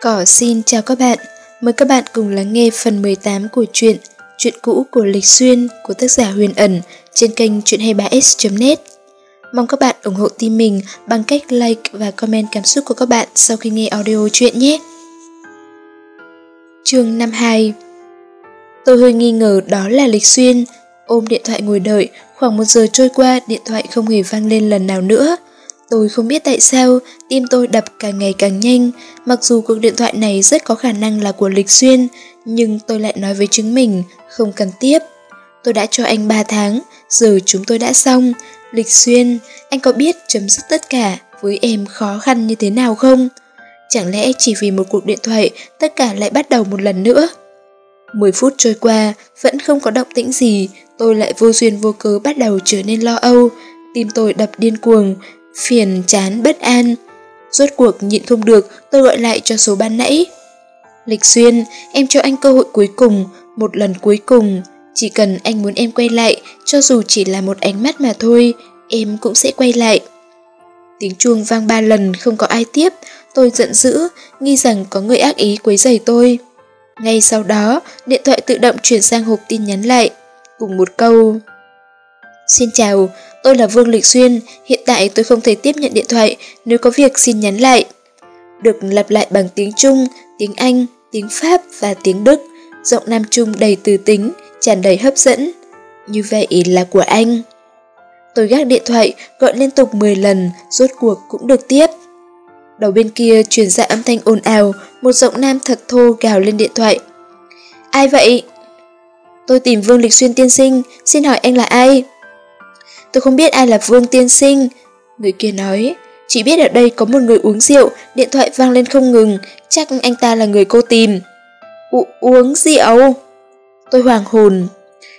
Cỏ xin chào các bạn, mời các bạn cùng lắng nghe phần 18 của truyện Chuyện cũ của Lịch Xuyên của tác giả Huyền Ẩn trên kênh chuyện23s.net. Mong các bạn ủng hộ team mình bằng cách like và comment cảm xúc của các bạn sau khi nghe audio chuyện nhé. Chương 52 Tôi hơi nghi ngờ đó là Lịch Xuyên, ôm điện thoại ngồi đợi, khoảng một giờ trôi qua điện thoại không hề vang lên lần nào nữa. Tôi không biết tại sao, tim tôi đập càng ngày càng nhanh, mặc dù cuộc điện thoại này rất có khả năng là của Lịch Xuyên, nhưng tôi lại nói với chính mình, không cần tiếp. Tôi đã cho anh 3 tháng, giờ chúng tôi đã xong. Lịch Xuyên, anh có biết chấm dứt tất cả với em khó khăn như thế nào không? Chẳng lẽ chỉ vì một cuộc điện thoại, tất cả lại bắt đầu một lần nữa? 10 phút trôi qua, vẫn không có động tĩnh gì, tôi lại vô duyên vô cớ bắt đầu trở nên lo âu. Tim tôi đập điên cuồng, phiền, chán, bất an. Rốt cuộc nhịn không được, tôi gọi lại cho số ban nãy. Lịch Xuyên, em cho anh cơ hội cuối cùng, một lần cuối cùng. Chỉ cần anh muốn em quay lại, cho dù chỉ là một ánh mắt mà thôi, em cũng sẽ quay lại. Tiếng chuông vang ba lần không có ai tiếp, tôi giận dữ, nghi rằng có người ác ý quấy rầy tôi. Ngay sau đó, điện thoại tự động chuyển sang hộp tin nhắn lại, cùng một câu. Xin chào, tôi là Vương Lịch Xuyên, hiện tại tôi không thể tiếp nhận điện thoại, nếu có việc xin nhắn lại. Được lặp lại bằng tiếng Trung, tiếng Anh, tiếng Pháp và tiếng Đức, giọng Nam Trung đầy từ tính, tràn đầy hấp dẫn. Như vậy là của anh. Tôi gác điện thoại, gọi liên tục 10 lần, rốt cuộc cũng được tiếp. Đầu bên kia truyền ra âm thanh ồn ào, một giọng nam thật thô gào lên điện thoại. Ai vậy? Tôi tìm Vương Lịch Xuyên tiên sinh, xin hỏi anh là ai? Tôi không biết ai là Vương tiên sinh. Người kia nói, chỉ biết ở đây có một người uống rượu, điện thoại vang lên không ngừng, chắc anh ta là người cô tìm. U uống rượu? Tôi hoàng hồn.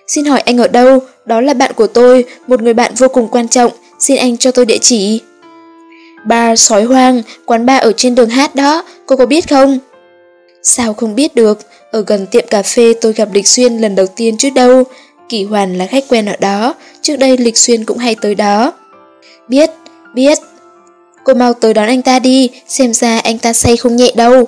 Xin hỏi anh ở đâu? Đó là bạn của tôi, một người bạn vô cùng quan trọng, xin anh cho tôi địa chỉ. Bar sói hoang, quán bar ở trên đường hát đó, cô có biết không? Sao không biết được, ở gần tiệm cà phê tôi gặp địch Xuyên lần đầu tiên chứ đâu. Kỳ Hoàn là khách quen ở đó, trước đây Lịch Xuyên cũng hay tới đó. Biết, biết. Cô mau tới đón anh ta đi, xem ra anh ta say không nhẹ đâu.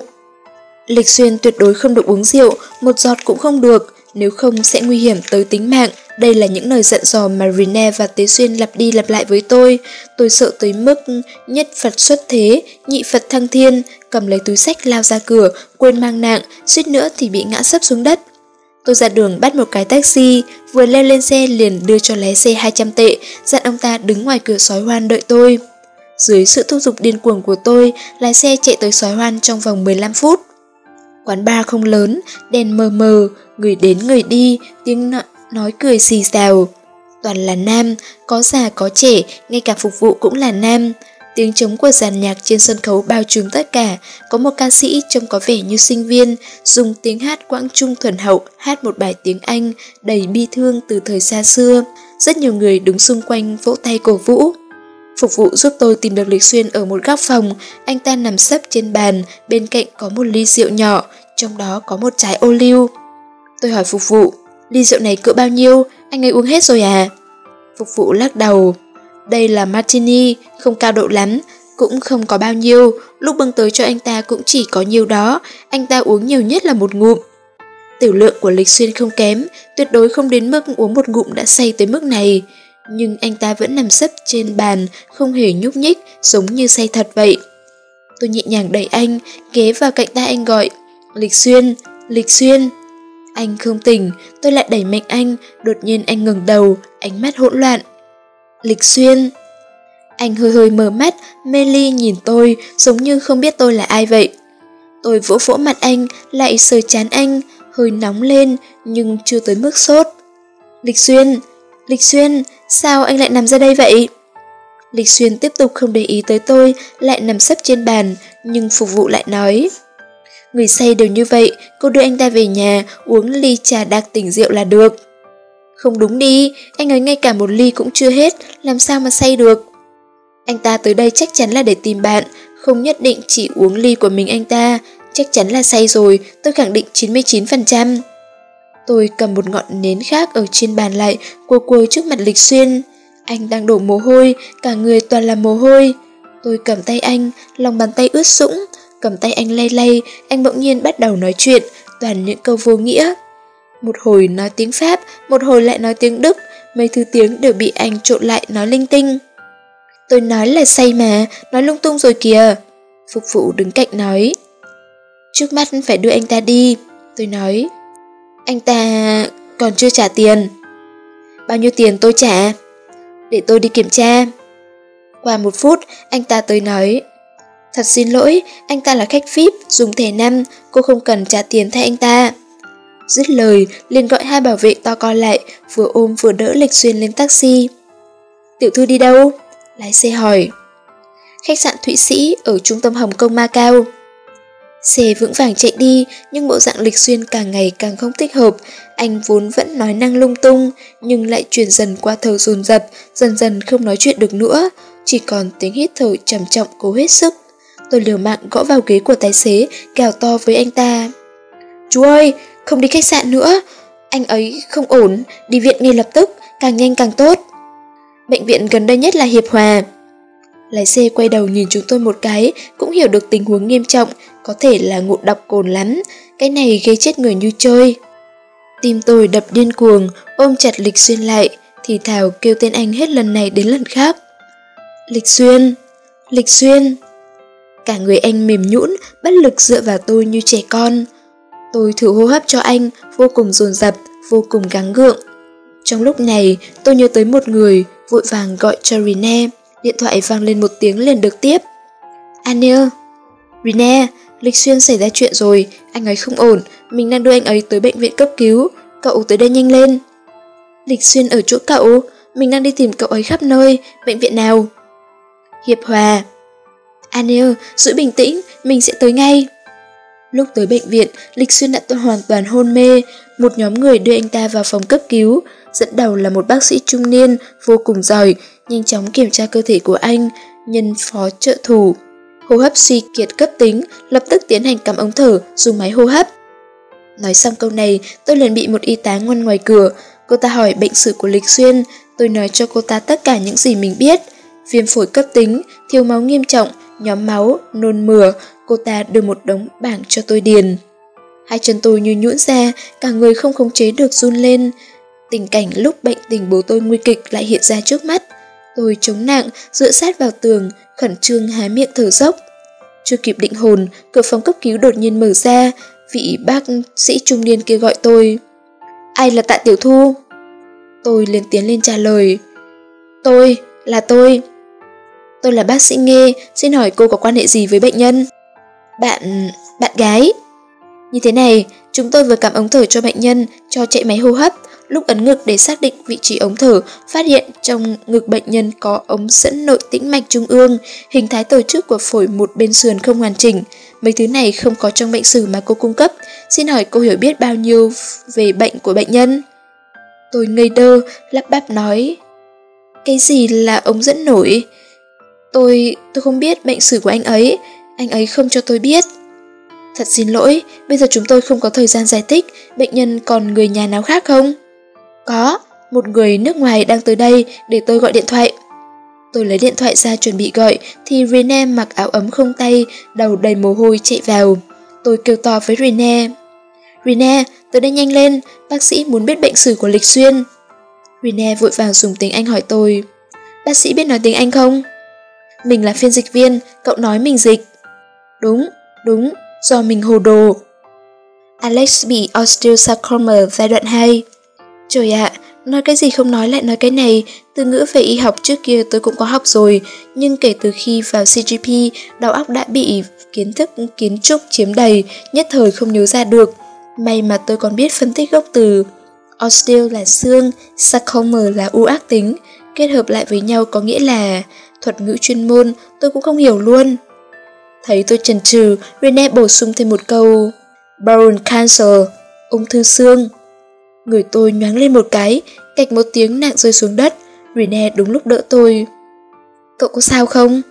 Lịch Xuyên tuyệt đối không được uống rượu, một giọt cũng không được, nếu không sẽ nguy hiểm tới tính mạng. Đây là những lời dặn dò mà Rene và Tế Xuyên lặp đi lặp lại với tôi. Tôi sợ tới mức nhất Phật xuất thế, nhị Phật thăng thiên, cầm lấy túi sách lao ra cửa, quên mang nạng, suýt nữa thì bị ngã sấp xuống đất. Tôi ra đường bắt một cái taxi, vừa leo lên xe liền đưa cho lái xe 200 tệ, dặn ông ta đứng ngoài cửa sói hoan đợi tôi. Dưới sự thúc giục điên cuồng của tôi, lái xe chạy tới sói hoan trong vòng 15 phút. Quán bar không lớn, đèn mờ mờ, người đến người đi, tiếng nói cười xì xào. Toàn là nam, có già có trẻ, ngay cả phục vụ cũng là nam. Tiếng trống của dàn nhạc trên sân khấu bao trùm tất cả, có một ca sĩ trông có vẻ như sinh viên, dùng tiếng hát quãng trung thuần hậu hát một bài tiếng Anh đầy bi thương từ thời xa xưa. Rất nhiều người đứng xung quanh vỗ tay cổ vũ. Phục vụ giúp tôi tìm được Lịch Xuyên ở một góc phòng, anh ta nằm sấp trên bàn, bên cạnh có một ly rượu nhỏ, trong đó có một trái ô liu. Tôi hỏi phục vụ, ly rượu này cỡ bao nhiêu, anh ấy uống hết rồi à? Phục vụ lắc đầu, đây là martini, không cao độ lắm, cũng không có bao nhiêu, lúc bưng tới cho anh ta cũng chỉ có nhiêu đó, anh ta uống nhiều nhất là một ngụm. Tiểu lượng của Lịch Xuyên không kém, tuyệt đối không đến mức uống một ngụm đã say tới mức này. Nhưng anh ta vẫn nằm sấp trên bàn, không hề nhúc nhích, giống như say thật vậy. Tôi nhẹ nhàng đẩy anh, ghé vào cạnh tay anh gọi, Lịch Xuyên, Lịch Xuyên. Anh không tỉnh, tôi lại đẩy mạnh anh, đột nhiên anh ngừng đầu, ánh mắt hỗn loạn. Lịch Xuyên. Anh hơi hơi mở mắt, mê ly nhìn tôi, giống như không biết tôi là ai vậy. Tôi vỗ vỗ mặt anh, lại sờ chán anh, hơi nóng lên, nhưng chưa tới mức sốt. Lịch Xuyên, Lịch Xuyên, sao anh lại nằm ra đây vậy? Lịch Xuyên tiếp tục không để ý tới tôi, lại nằm sấp trên bàn, nhưng phục vụ lại nói. Người say đều như vậy, cô đưa anh ta về nhà, uống ly trà đặc tỉnh rượu là được. Không đúng đi, anh ấy ngay cả một ly cũng chưa hết, làm sao mà say được. Anh ta tới đây chắc chắn là để tìm bạn, không nhất định chỉ uống ly của mình anh ta, chắc chắn là say rồi, tôi khẳng định 99%. Tôi cầm một ngọn nến khác ở trên bàn lại, cua cua trước mặt Lịch Xuyên. Anh đang đổ mồ hôi, cả người toàn là mồ hôi. Tôi cầm tay anh, lòng bàn tay ướt sũng, cầm tay anh lay lay, anh bỗng nhiên bắt đầu nói chuyện, toàn những câu vô nghĩa. Một hồi nói tiếng Pháp, một hồi lại nói tiếng Đức, mấy thứ tiếng đều bị anh trộn lại nói linh tinh. Tôi nói là say mà, nói lung tung rồi kìa. Phục vụ đứng cạnh nói. Trước mắt phải đưa anh ta đi, tôi nói. Anh ta còn chưa trả tiền. Bao nhiêu tiền tôi trả? Để tôi đi kiểm tra. Qua một phút, anh ta tới nói. Thật xin lỗi, anh ta là khách VIP, dùng thẻ năm, cô không cần trả tiền thay anh ta. Dứt lời, liền gọi hai bảo vệ to con lại, vừa ôm vừa đỡ Lịch Xuyên lên taxi. Tiểu thư đi đâu? Lái xe hỏi. Khách sạn Thụy Sĩ ở trung tâm Hồng Kông Macau. Xe vững vàng chạy đi, nhưng bộ dạng Lịch Xuyên càng ngày càng không thích hợp. Anh vốn vẫn nói năng lung tung, nhưng lại chuyển dần qua thở dồn dập, dần dần không nói chuyện được nữa. Chỉ còn tiếng hít thở trầm trọng cố hết sức. Tôi liều mạng gõ vào ghế của tài xế, gào to với anh ta. Chú ơi, không đi khách sạn nữa. Anh ấy không ổn, đi viện ngay lập tức, càng nhanh càng tốt. Bệnh viện gần đây nhất là Hiệp Hòa. Lái xe quay đầu nhìn chúng tôi một cái, cũng hiểu được tình huống nghiêm trọng, có thể là ngộ độc cồn lắm, cái này gây chết người như chơi. Tim tôi đập điên cuồng, ôm chặt Lịch Xuyên lại, thì thào kêu tên anh hết lần này đến lần khác. Lịch Xuyên, Lịch Xuyên. Cả người anh mềm nhũn, bất lực dựa vào tôi như trẻ con. Tôi thử hô hấp cho anh, vô cùng dồn dập, vô cùng gắng gượng. Trong lúc này, tôi nhớ tới một người, vội vàng gọi cho Rene. Điện thoại vang lên một tiếng liền được tiếp. Anil, Rene, Lịch Xuyên xảy ra chuyện rồi, anh ấy không ổn, mình đang đưa anh ấy tới bệnh viện cấp cứu, cậu tới đây nhanh lên. Lịch Xuyên ở chỗ cậu, mình đang đi tìm cậu ấy khắp nơi, bệnh viện nào? Hiệp Hòa. Anil, giữ bình tĩnh, mình sẽ tới ngay. Lúc tới bệnh viện, Lịch Xuyên đã hoàn toàn hôn mê, một nhóm người đưa anh ta vào phòng cấp cứu, dẫn đầu là một bác sĩ trung niên vô cùng giỏi, nhanh chóng kiểm tra cơ thể của anh, nhân phó trợ thủ. Hô hấp suy kiệt cấp tính, lập tức tiến hành cắm ống thở, dùng máy hô hấp. Nói xong câu này, tôi liền bị một y tá ngoan ngoài cửa. Cô ta hỏi bệnh sử của Lịch Xuyên, tôi nói cho cô ta tất cả những gì mình biết. Viêm phổi cấp tính, thiếu máu nghiêm trọng, nhóm máu, nôn mửa, cô ta đưa một đống bảng cho tôi điền. Hai chân tôi như nhũn ra, cả người không khống chế được run lên. Tình cảnh lúc bệnh tình bố tôi nguy kịch lại hiện ra trước mắt. Tôi chống nặng, dựa sát vào tường, khẩn trương há miệng thở dốc. Chưa kịp định hồn, cửa phòng cấp cứu đột nhiên mở ra, vị bác sĩ trung niên kia gọi tôi. Ai là tạ tiểu thu? Tôi liền tiến lên trả lời. Tôi, là tôi. Tôi là bác sĩ nghe xin hỏi cô có quan hệ gì với bệnh nhân? Bạn... bạn gái. Như thế này, chúng tôi vừa cắm ống thở cho bệnh nhân, cho chạy máy hô hấp, lúc ấn ngực để xác định vị trí ống thở, phát hiện trong ngực bệnh nhân có ống dẫn nội tĩnh mạch trung ương, hình thái tổ chức của phổi một bên sườn không hoàn chỉnh. Mấy thứ này không có trong bệnh sử mà cô cung cấp. Xin hỏi cô hiểu biết bao nhiêu về bệnh của bệnh nhân? Tôi ngây đơ, lắp bắp nói. Cái gì là ống dẫn nổi? Tôi... tôi không biết bệnh sử của anh ấy. Anh ấy không cho tôi biết. Thật xin lỗi, bây giờ chúng tôi không có thời gian giải thích, bệnh nhân còn người nhà nào khác không? Có, một người nước ngoài đang tới đây để tôi gọi điện thoại. Tôi lấy điện thoại ra chuẩn bị gọi thì Rene mặc áo ấm không tay, đầu đầy mồ hôi chạy vào. Tôi kêu to với Rene. Rene, tới đây nhanh lên, bác sĩ muốn biết bệnh sử của Lịch Xuyên. Rene vội vàng dùng tiếng Anh hỏi tôi. Bác sĩ biết nói tiếng Anh không? Mình là phiên dịch viên, cậu nói mình dịch. Đúng, đúng, do mình hồ đồ. Alex bị osteosarcoma giai đoạn 2. Trời ạ, nói cái gì không nói lại nói cái này, từ ngữ về y học trước kia tôi cũng có học rồi, nhưng kể từ khi vào CGP, đầu óc đã bị kiến thức kiến trúc chiếm đầy, nhất thời không nhớ ra được. May mà tôi còn biết phân tích gốc từ. Osteo là xương, sarcoma là u ác tính, kết hợp lại với nhau có nghĩa là thuật ngữ chuyên môn tôi cũng không hiểu luôn. Thấy tôi chần chừ, Rene bổ sung thêm một câu Baron cancer, ung thư xương. Người tôi nhoáng lên một cái, cạch một tiếng nặng rơi xuống đất. Rene đúng lúc đỡ tôi. Cậu có sao không?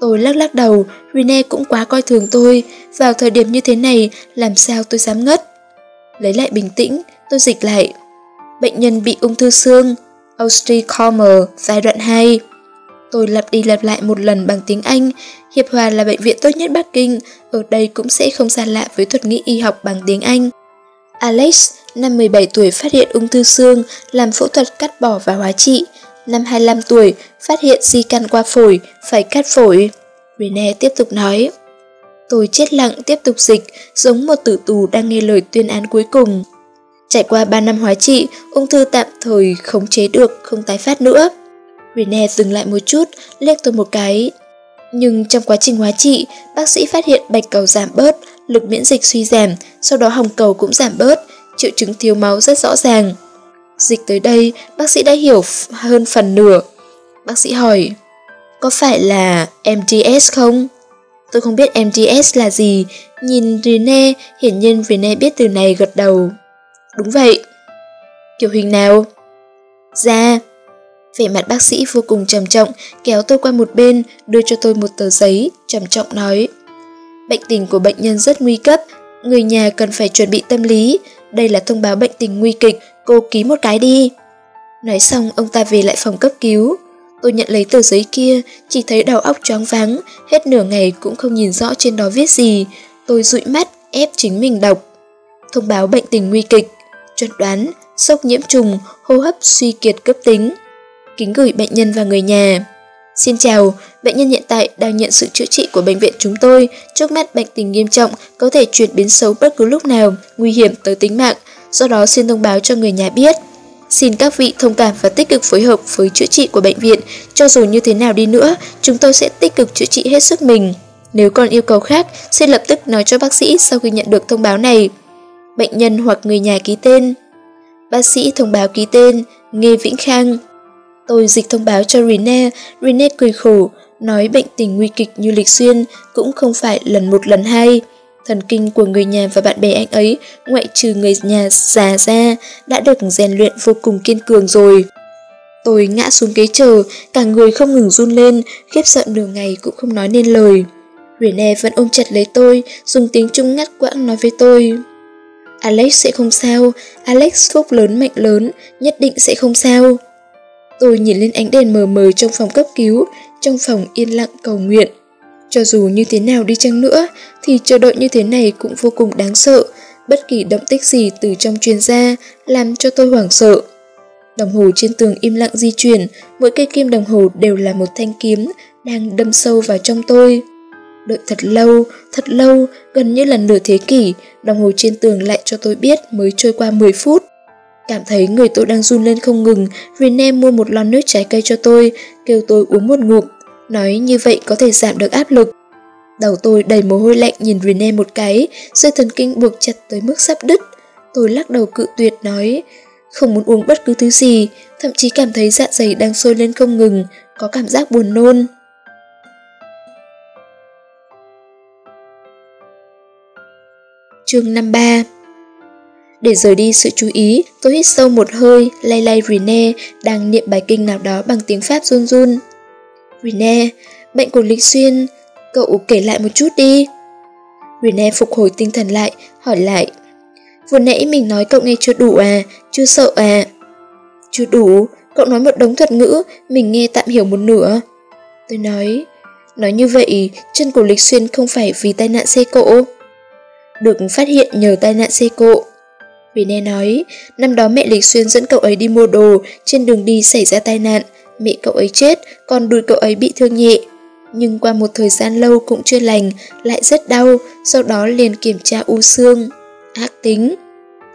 Tôi lắc lắc đầu, Rene cũng quá coi thường tôi. Vào thời điểm như thế này, làm sao tôi dám ngất? Lấy lại bình tĩnh, tôi dịch lại. Bệnh nhân bị ung thư xương, Osteocarmer, giai đoạn 2. Tôi lặp đi lặp lại một lần bằng tiếng Anh. Hiệp Hòa là bệnh viện tốt nhất Bắc Kinh, ở đây cũng sẽ không xa lạ với thuật ngữ y học bằng tiếng Anh. Alex, năm 17 tuổi phát hiện ung thư xương, làm phẫu thuật cắt bỏ và hóa trị. Năm 25 tuổi, phát hiện di căn qua phổi, phải cắt phổi. Rene tiếp tục nói. Tôi chết lặng tiếp tục dịch, giống một tử tù đang nghe lời tuyên án cuối cùng. Trải qua 3 năm hóa trị, ung thư tạm thời khống chế được, không tái phát nữa. Rene dừng lại một chút, liếc tôi một cái. Nhưng trong quá trình hóa trị, bác sĩ phát hiện bạch cầu giảm bớt, lực miễn dịch suy giảm, sau đó hồng cầu cũng giảm bớt, triệu chứng thiếu máu rất rõ ràng. Dịch tới đây, bác sĩ đã hiểu hơn phần nửa. Bác sĩ hỏi, có phải là MDS không? Tôi không biết MDS là gì, nhìn Rene, hiển nhiên Rene biết từ này gật đầu. Đúng vậy. Kiểu hình nào? Da. Vẻ mặt bác sĩ vô cùng trầm trọng, kéo tôi qua một bên, đưa cho tôi một tờ giấy, trầm trọng nói. Bệnh tình của bệnh nhân rất nguy cấp, người nhà cần phải chuẩn bị tâm lý. Đây là thông báo bệnh tình nguy kịch, cô ký một cái đi. Nói xong ông ta về lại phòng cấp cứu. Tôi nhận lấy tờ giấy kia, chỉ thấy đầu óc choáng váng, hết nửa ngày cũng không nhìn rõ trên đó viết gì. Tôi dụi mắt, ép chính mình đọc. Thông báo bệnh tình nguy kịch, chuẩn đoán, sốc nhiễm trùng, hô hấp suy kiệt cấp tính. Kính gửi bệnh nhân và người nhà. Xin chào, bệnh nhân hiện tại đang nhận sự chữa trị của bệnh viện chúng tôi. Trước mắt bệnh tình nghiêm trọng, có thể chuyển biến xấu bất cứ lúc nào, nguy hiểm tới tính mạng. Do đó xin thông báo cho người nhà biết. Xin các vị thông cảm và tích cực phối hợp với chữa trị của bệnh viện. Cho dù như thế nào đi nữa, chúng tôi sẽ tích cực chữa trị hết sức mình. Nếu còn yêu cầu khác, xin lập tức nói cho bác sĩ sau khi nhận được thông báo này. Bệnh nhân hoặc người nhà ký tên. Bác sĩ thông báo ký tên, Nghê Vĩnh Khang. Tôi dịch thông báo cho Rene, Rene cười khổ, nói bệnh tình nguy kịch như lịch xuyên cũng không phải lần một lần hai. Thần kinh của người nhà và bạn bè anh ấy, ngoại trừ người nhà già ra, đã được rèn luyện vô cùng kiên cường rồi. Tôi ngã xuống ghế chờ, cả người không ngừng run lên, khiếp sợ nửa ngày cũng không nói nên lời. Rene vẫn ôm chặt lấy tôi, dùng tiếng Trung ngắt quãng nói với tôi. Alex sẽ không sao, Alex phúc lớn mạnh lớn, nhất định sẽ không sao. Tôi nhìn lên ánh đèn mờ mờ trong phòng cấp cứu, trong phòng yên lặng cầu nguyện. Cho dù như thế nào đi chăng nữa, thì chờ đợi như thế này cũng vô cùng đáng sợ. Bất kỳ động tích gì từ trong truyền ra làm cho tôi hoảng sợ. Đồng hồ trên tường im lặng di chuyển, mỗi cây kim đồng hồ đều là một thanh kiếm đang đâm sâu vào trong tôi. Đợi thật lâu, thật lâu, gần như là nửa thế kỷ, đồng hồ trên tường lại cho tôi biết mới trôi qua 10 phút. Cảm thấy người tôi đang run lên không ngừng, Rene mua một lon nước trái cây cho tôi, kêu tôi uống một ngụm, nói như vậy có thể giảm được áp lực. Đầu tôi đầy mồ hôi lạnh nhìn Rene một cái, dây thần kinh buộc chặt tới mức sắp đứt. Tôi lắc đầu cự tuyệt nói, không muốn uống bất cứ thứ gì, thậm chí cảm thấy dạ dày đang sôi lên không ngừng, có cảm giác buồn nôn. Chương 53 để rời đi sự chú ý, tôi hít sâu một hơi, lay lay Rene đang niệm bài kinh nào đó bằng tiếng Pháp run run. Rene, bệnh của Lịch Xuyên, cậu kể lại một chút đi. Rene phục hồi tinh thần lại, hỏi lại. Vừa nãy mình nói cậu nghe chưa đủ à, chưa sợ à? Chưa đủ, cậu nói một đống thuật ngữ, mình nghe tạm hiểu một nửa. Tôi nói, nói như vậy, chân của Lịch Xuyên không phải vì tai nạn xe cộ được phát hiện nhờ tai nạn xe cộ vì Rene nói, năm đó mẹ Lịch Xuyên dẫn cậu ấy đi mua đồ, trên đường đi xảy ra tai nạn, mẹ cậu ấy chết, còn đùi cậu ấy bị thương nhẹ. Nhưng qua một thời gian lâu cũng chưa lành, lại rất đau, sau đó liền kiểm tra u xương. Ác tính.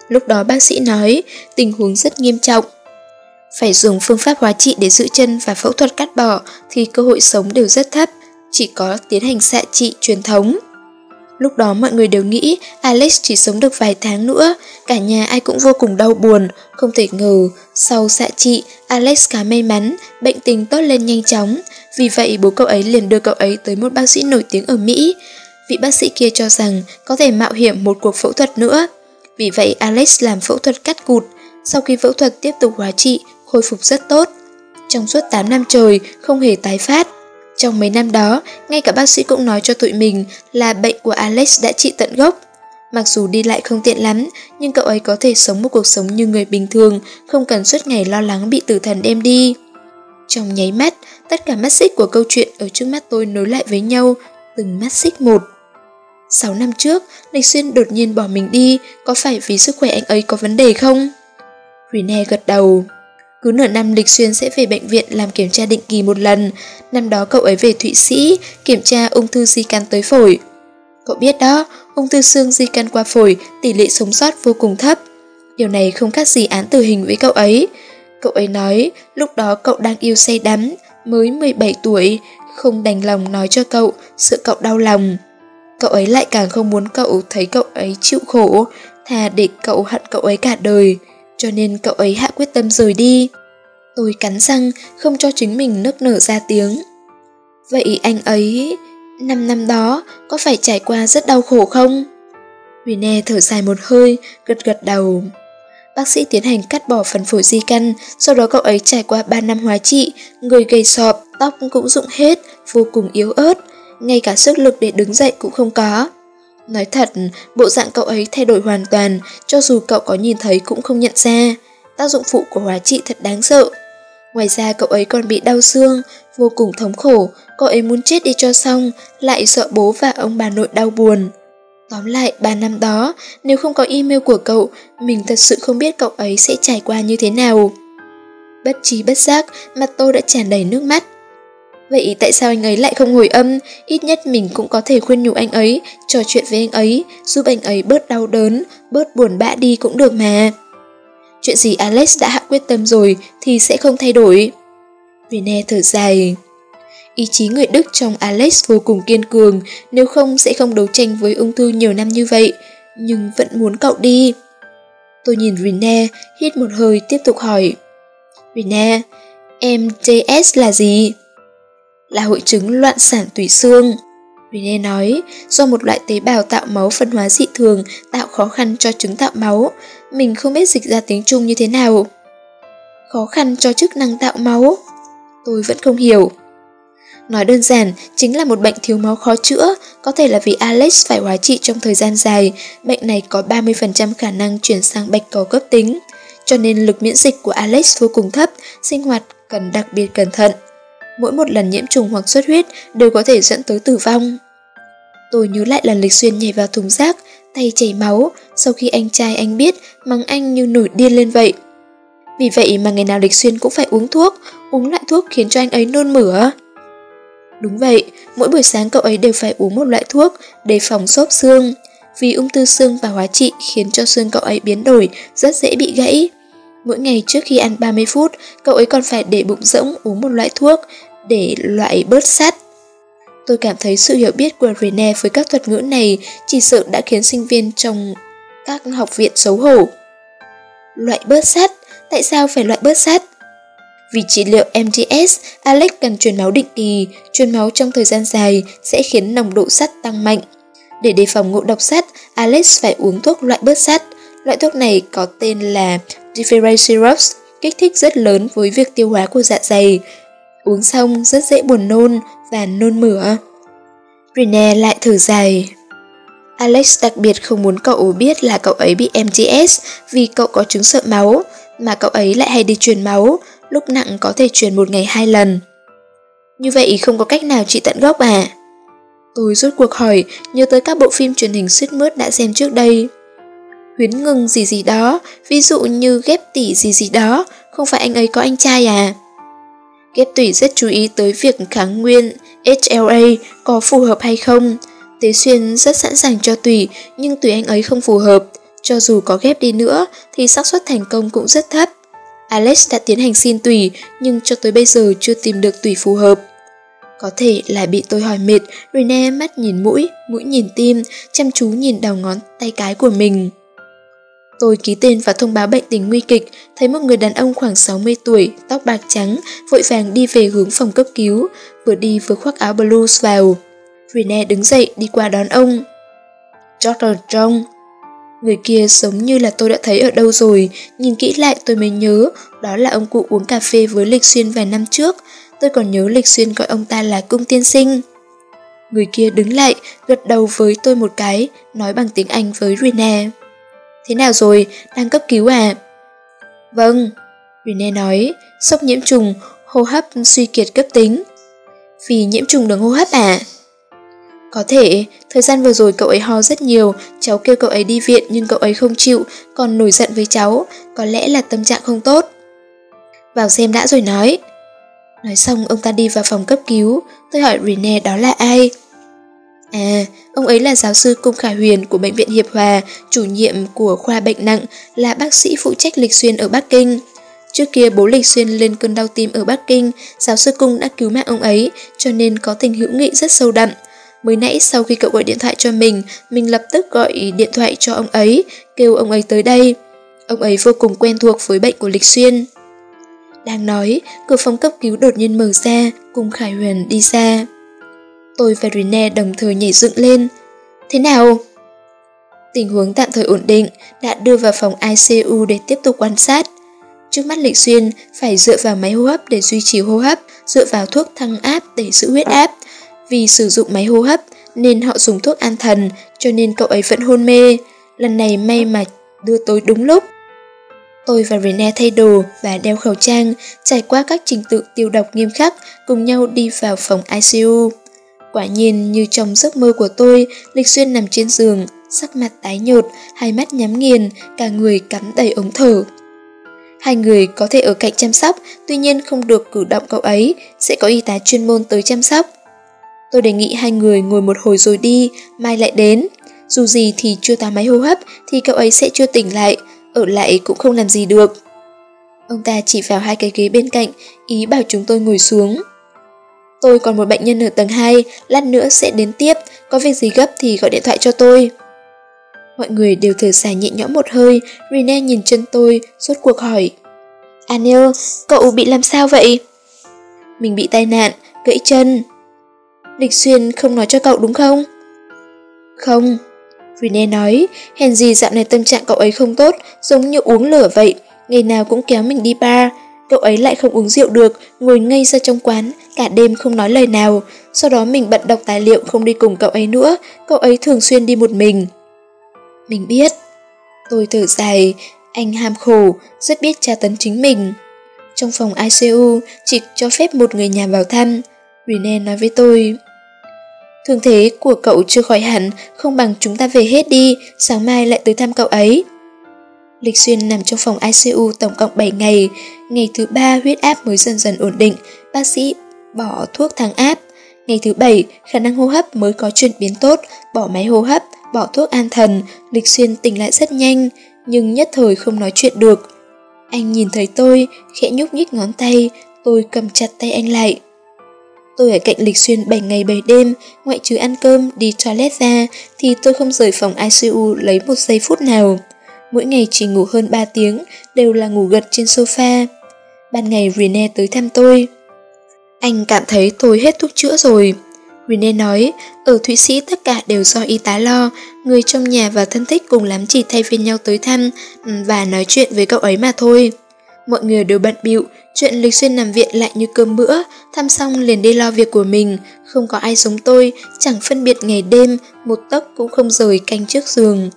Lúc đó bác sĩ nói, tình huống rất nghiêm trọng. Phải dùng phương pháp hóa trị để giữ chân và phẫu thuật cắt bỏ thì cơ hội sống đều rất thấp, chỉ có tiến hành xạ trị truyền thống. Lúc đó mọi người đều nghĩ Alex chỉ sống được vài tháng nữa, cả nhà ai cũng vô cùng đau buồn, không thể ngờ, sau xạ trị, Alex khá may mắn, bệnh tình tốt lên nhanh chóng, vì vậy bố cậu ấy liền đưa cậu ấy tới một bác sĩ nổi tiếng ở Mỹ. Vị bác sĩ kia cho rằng có thể mạo hiểm một cuộc phẫu thuật nữa. Vì vậy Alex làm phẫu thuật cắt cụt, sau khi phẫu thuật tiếp tục hóa trị, khôi phục rất tốt. Trong suốt 8 năm trời, không hề tái phát. Trong mấy năm đó, ngay cả bác sĩ cũng nói cho tụi mình là bệnh của Alex đã trị tận gốc. Mặc dù đi lại không tiện lắm, nhưng cậu ấy có thể sống một cuộc sống như người bình thường, không cần suốt ngày lo lắng bị tử thần đem đi. Trong nháy mắt, tất cả mắt xích của câu chuyện ở trước mắt tôi nối lại với nhau, từng mắt xích một. 6 năm trước, Lịch Xuyên đột nhiên bỏ mình đi, có phải vì sức khỏe anh ấy có vấn đề không? Rene gật đầu. Cứ nửa năm Lịch Xuyên sẽ về bệnh viện làm kiểm tra định kỳ một lần. Năm đó cậu ấy về Thụy Sĩ, kiểm tra ung thư di căn tới phổi. Cậu biết đó, ung thư xương di căn qua phổi, tỷ lệ sống sót vô cùng thấp. Điều này không khác gì án tử hình với cậu ấy. Cậu ấy nói, lúc đó cậu đang yêu say đắm, mới 17 tuổi, không đành lòng nói cho cậu, sợ cậu đau lòng. Cậu ấy lại càng không muốn cậu thấy cậu ấy chịu khổ, thà để cậu hận cậu ấy cả đời, cho nên cậu ấy hạ quyết tâm rời đi. Tôi cắn răng, không cho chính mình nức nở ra tiếng. Vậy anh ấy, năm năm đó, có phải trải qua rất đau khổ không? Rene thở dài một hơi, gật gật đầu. Bác sĩ tiến hành cắt bỏ phần phổi di căn, sau đó cậu ấy trải qua 3 năm hóa trị, người gầy sọp, tóc cũng rụng hết, vô cùng yếu ớt, ngay cả sức lực để đứng dậy cũng không có. Nói thật, bộ dạng cậu ấy thay đổi hoàn toàn, cho dù cậu có nhìn thấy cũng không nhận ra. Tác dụng phụ của hóa trị thật đáng sợ. Ngoài ra cậu ấy còn bị đau xương, vô cùng thống khổ, cậu ấy muốn chết đi cho xong, lại sợ bố và ông bà nội đau buồn. Tóm lại, 3 năm đó, nếu không có email của cậu, mình thật sự không biết cậu ấy sẽ trải qua như thế nào. Bất trí bất giác, mặt tôi đã tràn đầy nước mắt. Vậy tại sao anh ấy lại không hồi âm? Ít nhất mình cũng có thể khuyên nhủ anh ấy, trò chuyện với anh ấy, giúp anh ấy bớt đau đớn, bớt buồn bã đi cũng được mà. Chuyện gì Alex đã hạ quyết tâm rồi thì sẽ không thay đổi. Rene thở dài. Ý chí người Đức trong Alex vô cùng kiên cường, nếu không sẽ không đấu tranh với ung thư nhiều năm như vậy, nhưng vẫn muốn cậu đi. Tôi nhìn Rene, hít một hơi tiếp tục hỏi. Rene, MTS là gì? Là hội chứng loạn sản tủy xương. Rene nói, do một loại tế bào tạo máu phân hóa dị thường tạo khó khăn cho chứng tạo máu, mình không biết dịch ra tiếng Trung như thế nào. Khó khăn cho chức năng tạo máu? Tôi vẫn không hiểu. Nói đơn giản, chính là một bệnh thiếu máu khó chữa, có thể là vì Alex phải hóa trị trong thời gian dài, bệnh này có 30% khả năng chuyển sang bạch cầu cấp tính. Cho nên lực miễn dịch của Alex vô cùng thấp, sinh hoạt cần đặc biệt cẩn thận mỗi một lần nhiễm trùng hoặc xuất huyết đều có thể dẫn tới tử vong. Tôi nhớ lại lần Lịch Xuyên nhảy vào thùng rác, tay chảy máu, sau khi anh trai anh biết, mắng anh như nổi điên lên vậy. Vì vậy mà ngày nào Lịch Xuyên cũng phải uống thuốc, uống loại thuốc khiến cho anh ấy nôn mửa. Đúng vậy, mỗi buổi sáng cậu ấy đều phải uống một loại thuốc để phòng xốp xương. Vì ung thư xương và hóa trị khiến cho xương cậu ấy biến đổi, rất dễ bị gãy. Mỗi ngày trước khi ăn 30 phút, cậu ấy còn phải để bụng rỗng uống một loại thuốc để loại bớt sắt. Tôi cảm thấy sự hiểu biết của Rene với các thuật ngữ này chỉ sợ đã khiến sinh viên trong các học viện xấu hổ. Loại bớt sắt? Tại sao phải loại bớt sắt? Vì trị liệu MDS, Alex cần truyền máu định kỳ, truyền máu trong thời gian dài sẽ khiến nồng độ sắt tăng mạnh. Để đề phòng ngộ độc sắt, Alex phải uống thuốc loại bớt sắt. Loại thuốc này có tên là Differential syrup, kích thích rất lớn với việc tiêu hóa của dạ dày, Uống xong rất dễ buồn nôn và nôn mửa. Rene lại thở dài. Alex đặc biệt không muốn cậu biết là cậu ấy bị MTS vì cậu có chứng sợ máu, mà cậu ấy lại hay đi truyền máu, lúc nặng có thể truyền một ngày hai lần. Như vậy không có cách nào trị tận gốc à? Tôi rút cuộc hỏi, nhớ tới các bộ phim truyền hình suýt mướt đã xem trước đây. Huyến ngừng gì gì đó, ví dụ như ghép tỉ gì gì đó, không phải anh ấy có anh trai à? Ghép tủy rất chú ý tới việc kháng nguyên HLA có phù hợp hay không. Tế Xuyên rất sẵn sàng cho tủy, nhưng tủy anh ấy không phù hợp. Cho dù có ghép đi nữa, thì xác suất thành công cũng rất thấp. Alex đã tiến hành xin tủy, nhưng cho tới bây giờ chưa tìm được tủy phù hợp. Có thể là bị tôi hỏi mệt, Rene mắt nhìn mũi, mũi nhìn tim, chăm chú nhìn đầu ngón tay cái của mình. Tôi ký tên và thông báo bệnh tình nguy kịch, thấy một người đàn ông khoảng 60 tuổi, tóc bạc trắng, vội vàng đi về hướng phòng cấp cứu, vừa đi vừa khoác áo blues vào. Rene đứng dậy đi qua đón ông. Dr. John. Người kia giống như là tôi đã thấy ở đâu rồi, nhìn kỹ lại tôi mới nhớ, đó là ông cụ uống cà phê với Lịch Xuyên vài năm trước. Tôi còn nhớ Lịch Xuyên gọi ông ta là cung tiên sinh. Người kia đứng lại, gật đầu với tôi một cái, nói bằng tiếng Anh với Rene. Thế nào rồi, đang cấp cứu à? Vâng, Rene nói, sốc nhiễm trùng, hô hấp suy kiệt cấp tính. Vì nhiễm trùng đường hô hấp à? Có thể, thời gian vừa rồi cậu ấy ho rất nhiều, cháu kêu cậu ấy đi viện nhưng cậu ấy không chịu, còn nổi giận với cháu, có lẽ là tâm trạng không tốt. Vào xem đã rồi nói. Nói xong ông ta đi vào phòng cấp cứu, tôi hỏi Rene đó là ai? À, ông ấy là giáo sư Cung Khải Huyền của Bệnh viện Hiệp Hòa, chủ nhiệm của khoa bệnh nặng, là bác sĩ phụ trách lịch xuyên ở Bắc Kinh. Trước kia bố Lịch Xuyên lên cơn đau tim ở Bắc Kinh, giáo sư Cung đã cứu mạng ông ấy, cho nên có tình hữu nghị rất sâu đậm. Mới nãy sau khi cậu gọi điện thoại cho mình, mình lập tức gọi điện thoại cho ông ấy, kêu ông ấy tới đây. Ông ấy vô cùng quen thuộc với bệnh của Lịch Xuyên. Đang nói, cửa phòng cấp cứu đột nhiên mở ra, cùng Khải Huyền đi ra. Tôi và Rene đồng thời nhảy dựng lên. Thế nào? Tình huống tạm thời ổn định, đã đưa vào phòng ICU để tiếp tục quan sát. Trước mắt Lịch Xuyên phải dựa vào máy hô hấp để duy trì hô hấp, dựa vào thuốc thăng áp để giữ huyết áp. Vì sử dụng máy hô hấp nên họ dùng thuốc an thần cho nên cậu ấy vẫn hôn mê. Lần này may mà đưa tối đúng lúc. Tôi và Rene thay đồ và đeo khẩu trang, trải qua các trình tự tiêu độc nghiêm khắc, cùng nhau đi vào phòng ICU. Quả nhiên như trong giấc mơ của tôi, Lịch Xuyên nằm trên giường, sắc mặt tái nhợt, hai mắt nhắm nghiền, cả người cắm đầy ống thở. Hai người có thể ở cạnh chăm sóc, tuy nhiên không được cử động cậu ấy, sẽ có y tá chuyên môn tới chăm sóc. Tôi đề nghị hai người ngồi một hồi rồi đi, mai lại đến. Dù gì thì chưa tá máy hô hấp thì cậu ấy sẽ chưa tỉnh lại, ở lại cũng không làm gì được. Ông ta chỉ vào hai cái ghế bên cạnh, ý bảo chúng tôi ngồi xuống. Tôi còn một bệnh nhân ở tầng 2, lát nữa sẽ đến tiếp, có việc gì gấp thì gọi điện thoại cho tôi. Mọi người đều thở dài nhẹ nhõm một hơi, Rene nhìn chân tôi, suốt cuộc hỏi. Anil, cậu bị làm sao vậy? Mình bị tai nạn, gãy chân. Lịch Xuyên không nói cho cậu đúng không? Không. Rene nói, hèn gì dạo này tâm trạng cậu ấy không tốt, giống như uống lửa vậy, ngày nào cũng kéo mình đi bar. Cậu ấy lại không uống rượu được, ngồi ngay ra trong quán, cả đêm không nói lời nào. Sau đó mình bận đọc tài liệu không đi cùng cậu ấy nữa, cậu ấy thường xuyên đi một mình. Mình biết. Tôi thở dài, anh ham khổ, rất biết tra tấn chính mình. Trong phòng ICU, chỉ cho phép một người nhà vào thăm. Rene nói với tôi. Thương thế của cậu chưa khỏi hẳn, không bằng chúng ta về hết đi, sáng mai lại tới thăm cậu ấy. Lịch Xuyên nằm trong phòng ICU tổng cộng 7 ngày, ngày thứ ba huyết áp mới dần dần ổn định, bác sĩ bỏ thuốc thắng áp. Ngày thứ bảy, khả năng hô hấp mới có chuyển biến tốt, bỏ máy hô hấp, bỏ thuốc an thần, Lịch Xuyên tỉnh lại rất nhanh, nhưng nhất thời không nói chuyện được. Anh nhìn thấy tôi, khẽ nhúc nhích ngón tay, tôi cầm chặt tay anh lại. Tôi ở cạnh Lịch Xuyên 7 ngày 7 đêm, ngoại trừ ăn cơm, đi toilet ra, thì tôi không rời phòng ICU lấy một giây phút nào. Mỗi ngày chỉ ngủ hơn 3 tiếng, đều là ngủ gật trên sofa. Ban ngày Rene tới thăm tôi. Anh cảm thấy tôi hết thuốc chữa rồi. Rene nói, ở Thụy Sĩ tất cả đều do y tá lo, người trong nhà và thân thích cùng lắm chỉ thay phiên nhau tới thăm ừ, và nói chuyện với cậu ấy mà thôi. Mọi người đều bận bịu, chuyện lịch xuyên nằm viện lại như cơm bữa, thăm xong liền đi lo việc của mình, không có ai giống tôi, chẳng phân biệt ngày đêm, một tấc cũng không rời canh trước giường.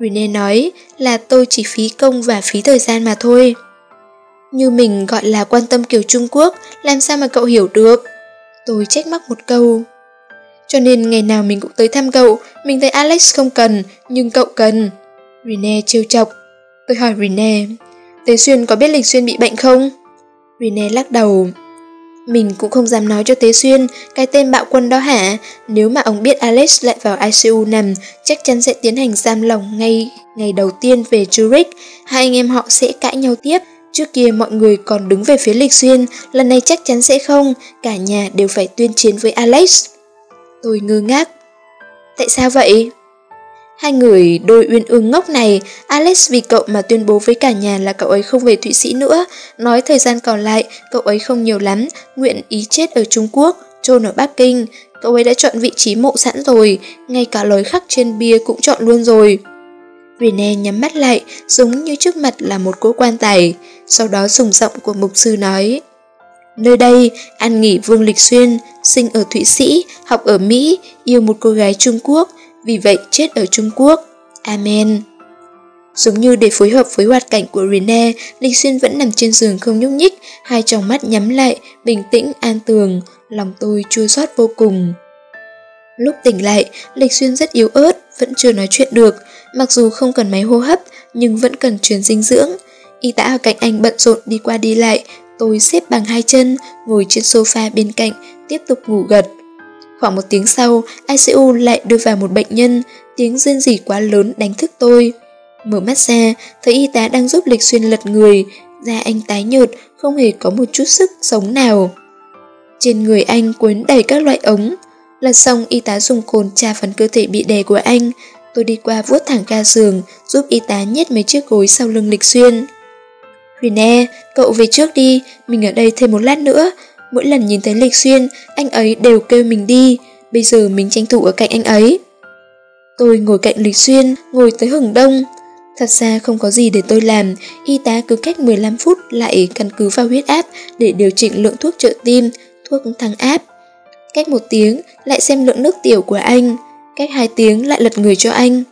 Rene nói là tôi chỉ phí công và phí thời gian mà thôi. Như mình gọi là quan tâm kiểu Trung Quốc, làm sao mà cậu hiểu được? Tôi trách móc một câu. Cho nên ngày nào mình cũng tới thăm cậu, mình thấy Alex không cần, nhưng cậu cần. Rene trêu chọc. Tôi hỏi Rene, Tế Xuyên có biết Lịch Xuyên bị bệnh không? Rene lắc đầu. Mình cũng không dám nói cho Tế Xuyên, cái tên bạo quân đó hả? Nếu mà ông biết Alex lại vào ICU nằm, chắc chắn sẽ tiến hành giam lỏng ngay ngày đầu tiên về Zurich. Hai anh em họ sẽ cãi nhau tiếp. Trước kia mọi người còn đứng về phía Lịch Xuyên, lần này chắc chắn sẽ không, cả nhà đều phải tuyên chiến với Alex. Tôi ngơ ngác. Tại sao vậy? Hai người đôi uyên ương ngốc này, Alex vì cậu mà tuyên bố với cả nhà là cậu ấy không về Thụy Sĩ nữa, nói thời gian còn lại cậu ấy không nhiều lắm, nguyện ý chết ở Trung Quốc, chôn ở Bắc Kinh. Cậu ấy đã chọn vị trí mộ sẵn rồi, ngay cả lời khắc trên bia cũng chọn luôn rồi. Rene nhắm mắt lại, giống như trước mặt là một cỗ quan tài, sau đó dùng giọng của mục sư nói. Nơi đây, ăn nghỉ Vương Lịch Xuyên, sinh ở Thụy Sĩ, học ở Mỹ, yêu một cô gái Trung Quốc, vì vậy chết ở Trung Quốc. Amen. Giống như để phối hợp với hoạt cảnh của Rene, Linh Xuyên vẫn nằm trên giường không nhúc nhích, hai tròng mắt nhắm lại, bình tĩnh, an tường, lòng tôi chua xót vô cùng. Lúc tỉnh lại, Lịch Xuyên rất yếu ớt, vẫn chưa nói chuyện được, mặc dù không cần máy hô hấp, nhưng vẫn cần truyền dinh dưỡng. Y tá ở cạnh anh bận rộn đi qua đi lại, tôi xếp bằng hai chân, ngồi trên sofa bên cạnh, tiếp tục ngủ gật. Khoảng một tiếng sau, ICU lại đưa vào một bệnh nhân, tiếng rên rỉ quá lớn đánh thức tôi. Mở mắt ra, thấy y tá đang giúp Lịch Xuyên lật người, da anh tái nhợt, không hề có một chút sức sống nào. Trên người anh cuốn đầy các loại ống. Lật xong y tá dùng cồn tra phần cơ thể bị đè của anh. Tôi đi qua vuốt thẳng ga giường, giúp y tá nhét mấy chiếc gối sau lưng Lịch Xuyên. Rene, cậu về trước đi, mình ở đây thêm một lát nữa. Mỗi lần nhìn thấy Lịch Xuyên, anh ấy đều kêu mình đi. Bây giờ mình tranh thủ ở cạnh anh ấy. Tôi ngồi cạnh Lịch Xuyên, ngồi tới hừng đông. Thật ra không có gì để tôi làm, y tá cứ cách 15 phút lại căn cứ vào huyết áp để điều chỉnh lượng thuốc trợ tim, thuốc thăng áp. Cách một tiếng lại xem lượng nước tiểu của anh, cách hai tiếng lại lật người cho anh.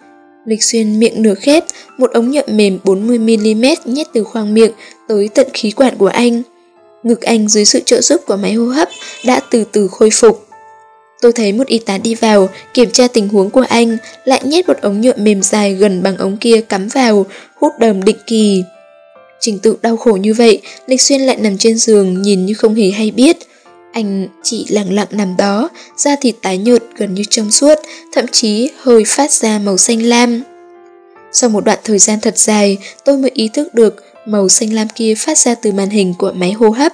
Lịch xuyên miệng nửa khép, một ống nhựa mềm 40mm nhét từ khoang miệng tới tận khí quản của anh. Ngực anh dưới sự trợ giúp của máy hô hấp đã từ từ khôi phục. Tôi thấy một y tá đi vào, kiểm tra tình huống của anh, lại nhét một ống nhựa mềm dài gần bằng ống kia cắm vào, hút đờm định kỳ. Trình tự đau khổ như vậy, Lịch Xuyên lại nằm trên giường nhìn như không hề hay biết. Anh chỉ lặng lặng nằm đó, da thịt tái nhợt gần như trong suốt, thậm chí hơi phát ra màu xanh lam. Sau một đoạn thời gian thật dài, tôi mới ý thức được màu xanh lam kia phát ra từ màn hình của máy hô hấp.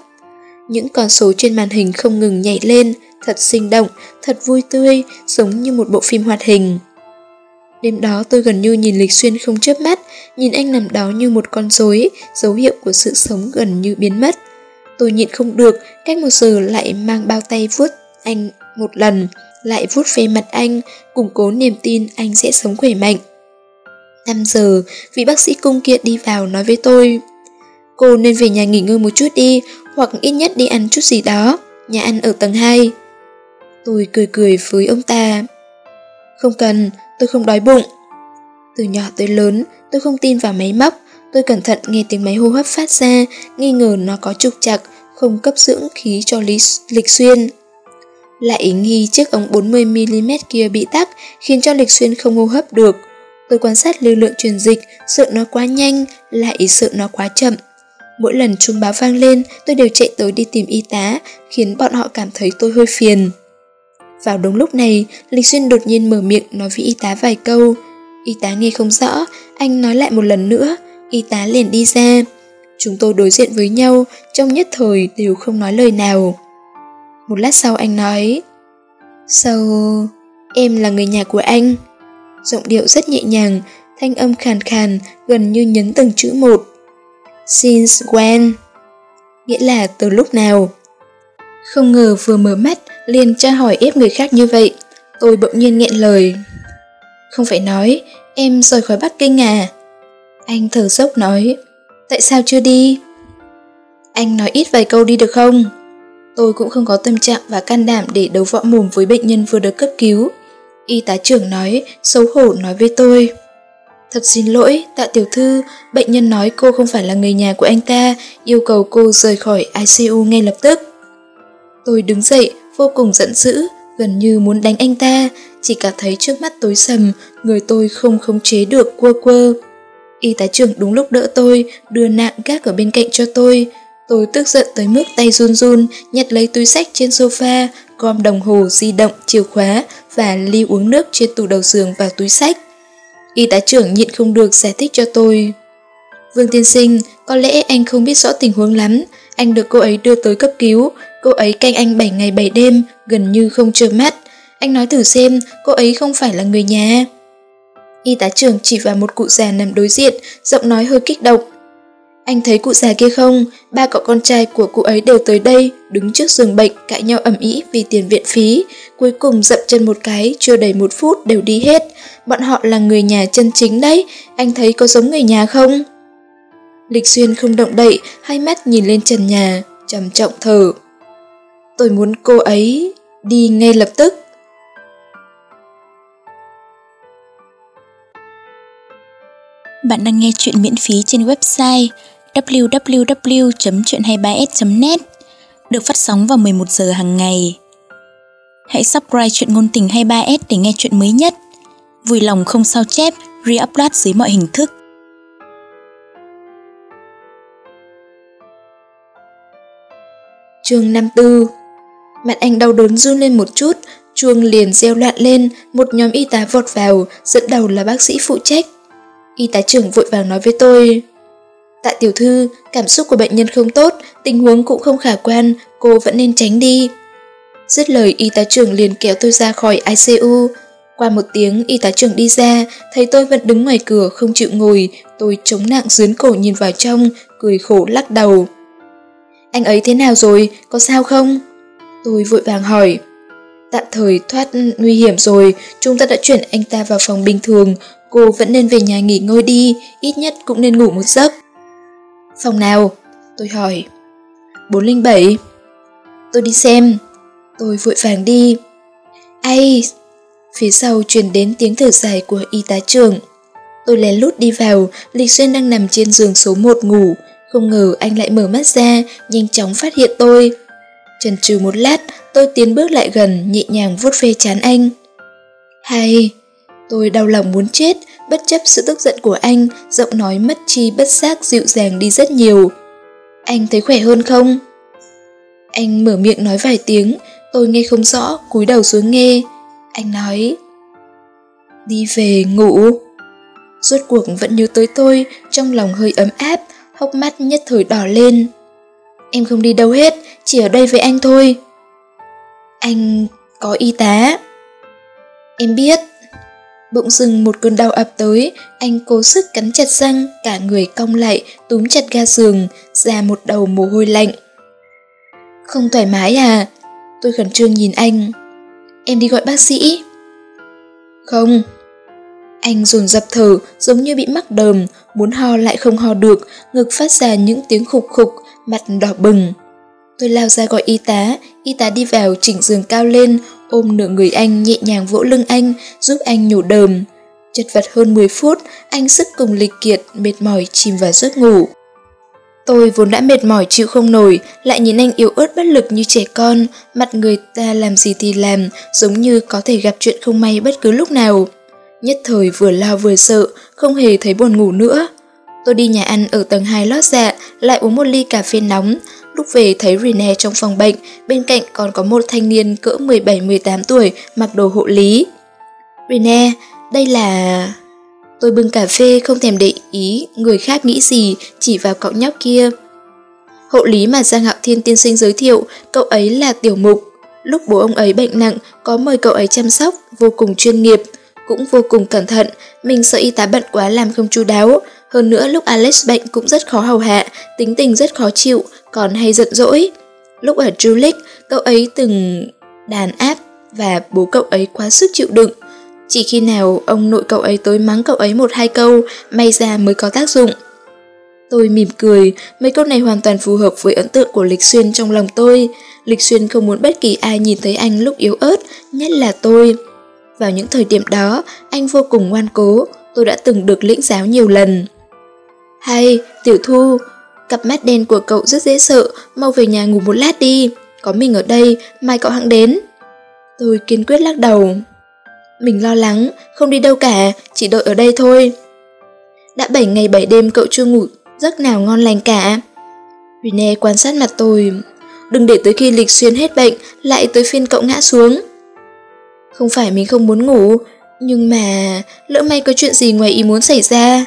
Những con số trên màn hình không ngừng nhảy lên, thật sinh động, thật vui tươi, giống như một bộ phim hoạt hình. Đêm đó tôi gần như nhìn Lịch Xuyên không chớp mắt, nhìn anh nằm đó như một con rối, dấu hiệu của sự sống gần như biến mất. Tôi nhịn không được, cách một giờ lại mang bao tay vuốt anh một lần, lại vuốt về mặt anh, củng cố niềm tin anh sẽ sống khỏe mạnh. 5 giờ, vị bác sĩ cung kiện đi vào nói với tôi Cô nên về nhà nghỉ ngơi một chút đi, hoặc ít nhất đi ăn chút gì đó, nhà ăn ở tầng 2. Tôi cười cười với ông ta. Không cần, tôi không đói bụng. Từ nhỏ tới lớn, tôi không tin vào máy móc, tôi cẩn thận nghe tiếng máy hô hấp phát ra, nghi ngờ nó có trục chặt, không cấp dưỡng khí cho lý, lịch xuyên. Lại nghi chiếc ống 40mm kia bị tắc, khiến cho lịch xuyên không hô hấp được. Tôi quan sát lưu lượng truyền dịch, sợ nó quá nhanh, lại sợ nó quá chậm. Mỗi lần chuông báo vang lên, tôi đều chạy tới đi tìm y tá, khiến bọn họ cảm thấy tôi hơi phiền. Vào đúng lúc này, Lịch Xuyên đột nhiên mở miệng nói với y tá vài câu. Y tá nghe không rõ, anh nói lại một lần nữa, y tá liền đi ra. Chúng tôi đối diện với nhau, trong nhất thời đều không nói lời nào. Một lát sau anh nói, Sao... em là người nhà của anh? Giọng điệu rất nhẹ nhàng, thanh âm khàn khàn, gần như nhấn từng chữ một. Since when? Nghĩa là từ lúc nào? Không ngờ vừa mở mắt, liền tra hỏi ép người khác như vậy. Tôi bỗng nhiên nghẹn lời. Không phải nói, em rời khỏi Bắc Kinh à? Anh thở dốc nói, tại sao chưa đi? Anh nói ít vài câu đi được không? Tôi cũng không có tâm trạng và can đảm để đấu võ mồm với bệnh nhân vừa được cấp cứu. Y tá trưởng nói, xấu hổ nói với tôi. Thật xin lỗi, tạ tiểu thư, bệnh nhân nói cô không phải là người nhà của anh ta, yêu cầu cô rời khỏi ICU ngay lập tức. Tôi đứng dậy, vô cùng giận dữ, gần như muốn đánh anh ta, chỉ cảm thấy trước mắt tối sầm, người tôi không khống chế được quơ quơ. Y tá trưởng đúng lúc đỡ tôi, đưa nạng gác ở bên cạnh cho tôi. Tôi tức giận tới mức tay run run, nhặt lấy túi sách trên sofa, gom đồng hồ di động, chìa khóa và ly uống nước trên tủ đầu giường vào túi sách. Y tá trưởng nhịn không được giải thích cho tôi. Vương tiên sinh, có lẽ anh không biết rõ tình huống lắm. Anh được cô ấy đưa tới cấp cứu, cô ấy canh anh 7 ngày 7 đêm, gần như không trơ mắt. Anh nói thử xem, cô ấy không phải là người nhà. Y tá trưởng chỉ vào một cụ già nằm đối diện, giọng nói hơi kích động. Anh thấy cụ già kia không? Ba cậu con trai của cụ ấy đều tới đây, đứng trước giường bệnh, cãi nhau ẩm ý vì tiền viện phí. Cuối cùng dậm chân một cái, chưa đầy một phút đều đi hết. Bọn họ là người nhà chân chính đấy, anh thấy có giống người nhà không? Lịch Xuyên không động đậy, hai mắt nhìn lên trần nhà, trầm trọng thở. Tôi muốn cô ấy đi ngay lập tức. Bạn đang nghe chuyện miễn phí trên website www.chuyện23s.net được phát sóng vào 11 giờ hàng ngày. Hãy subscribe chuyện ngôn tình 23s để nghe chuyện mới nhất. Vui lòng không sao chép, re-upload dưới mọi hình thức. Chương 54 Mặt anh đau đớn run lên một chút, chuông liền reo loạn lên, một nhóm y tá vọt vào, dẫn đầu là bác sĩ phụ trách. Y tá trưởng vội vàng nói với tôi. Tạ tiểu thư, cảm xúc của bệnh nhân không tốt, tình huống cũng không khả quan, cô vẫn nên tránh đi. Dứt lời y tá trưởng liền kéo tôi ra khỏi ICU. Qua một tiếng y tá trưởng đi ra, thấy tôi vẫn đứng ngoài cửa không chịu ngồi, tôi chống nặng dướn cổ nhìn vào trong, cười khổ lắc đầu. Anh ấy thế nào rồi, có sao không? Tôi vội vàng hỏi. Tạm thời thoát nguy hiểm rồi, chúng ta đã chuyển anh ta vào phòng bình thường, cô vẫn nên về nhà nghỉ ngơi đi, ít nhất cũng nên ngủ một giấc. Phòng nào? Tôi hỏi. 407. Tôi đi xem. Tôi vội vàng đi. Ai? Phía sau truyền đến tiếng thở dài của y tá trưởng. Tôi lén lút đi vào, Lịch Xuyên đang nằm trên giường số 1 ngủ. Không ngờ anh lại mở mắt ra, nhanh chóng phát hiện tôi. Chần chừ một lát, tôi tiến bước lại gần, nhẹ nhàng vuốt ve chán anh. Hay, tôi đau lòng muốn chết, bất chấp sự tức giận của anh, giọng nói mất chi bất giác dịu dàng đi rất nhiều. Anh thấy khỏe hơn không? Anh mở miệng nói vài tiếng, tôi nghe không rõ, cúi đầu xuống nghe. Anh nói, đi về ngủ. Rốt cuộc vẫn nhớ tới tôi, trong lòng hơi ấm áp, hốc mắt nhất thời đỏ lên. Em không đi đâu hết, chỉ ở đây với anh thôi. Anh có y tá. Em biết. Bỗng dưng một cơn đau ập tới, anh cố sức cắn chặt răng, cả người cong lại, túm chặt ga giường, ra một đầu mồ hôi lạnh. Không thoải mái à? Tôi khẩn trương nhìn anh. Em đi gọi bác sĩ. Không. Anh dồn dập thở, giống như bị mắc đờm, muốn ho lại không ho được, ngực phát ra những tiếng khục khục, mặt đỏ bừng. Tôi lao ra gọi y tá, y tá đi vào chỉnh giường cao lên, ôm nửa người anh nhẹ nhàng vỗ lưng anh, giúp anh nhổ đờm. Chật vật hơn 10 phút, anh sức cùng lịch kiệt, mệt mỏi chìm vào giấc ngủ. Tôi vốn đã mệt mỏi chịu không nổi, lại nhìn anh yếu ớt bất lực như trẻ con, mặt người ta làm gì thì làm, giống như có thể gặp chuyện không may bất cứ lúc nào. Nhất thời vừa lao vừa sợ, không hề thấy buồn ngủ nữa. Tôi đi nhà ăn ở tầng 2 lót dạ, lại uống một ly cà phê nóng. Lúc về thấy Rene trong phòng bệnh, bên cạnh còn có một thanh niên cỡ 17-18 tuổi mặc đồ hộ lý. Rene, đây là... Tôi bưng cà phê không thèm để ý người khác nghĩ gì chỉ vào cậu nhóc kia. Hộ lý mà Giang Hạo Thiên tiên sinh giới thiệu, cậu ấy là Tiểu Mục. Lúc bố ông ấy bệnh nặng, có mời cậu ấy chăm sóc, vô cùng chuyên nghiệp, cũng vô cùng cẩn thận, mình sợ y tá bận quá làm không chu đáo, hơn nữa lúc Alex bệnh cũng rất khó hầu hạ, tính tình rất khó chịu, còn hay giận dỗi. Lúc ở Julik, cậu ấy từng đàn áp và bố cậu ấy quá sức chịu đựng. Chỉ khi nào ông nội cậu ấy tối mắng cậu ấy một hai câu, may ra mới có tác dụng. Tôi mỉm cười, mấy câu này hoàn toàn phù hợp với ấn tượng của Lịch Xuyên trong lòng tôi. Lịch Xuyên không muốn bất kỳ ai nhìn thấy anh lúc yếu ớt, nhất là tôi. Vào những thời điểm đó, anh vô cùng ngoan cố, tôi đã từng được lĩnh giáo nhiều lần. Hay, Tiểu Thu, cặp mắt đen của cậu rất dễ sợ, mau về nhà ngủ một lát đi, có mình ở đây, mai cậu hẳn đến. Tôi kiên quyết lắc đầu. Mình lo lắng, không đi đâu cả, chỉ đợi ở đây thôi. Đã 7 ngày 7 đêm cậu chưa ngủ giấc nào ngon lành cả. Rene quan sát mặt tôi. Đừng để tới khi lịch xuyên hết bệnh, lại tới phiên cậu ngã xuống. Không phải mình không muốn ngủ, nhưng mà lỡ may có chuyện gì ngoài ý muốn xảy ra.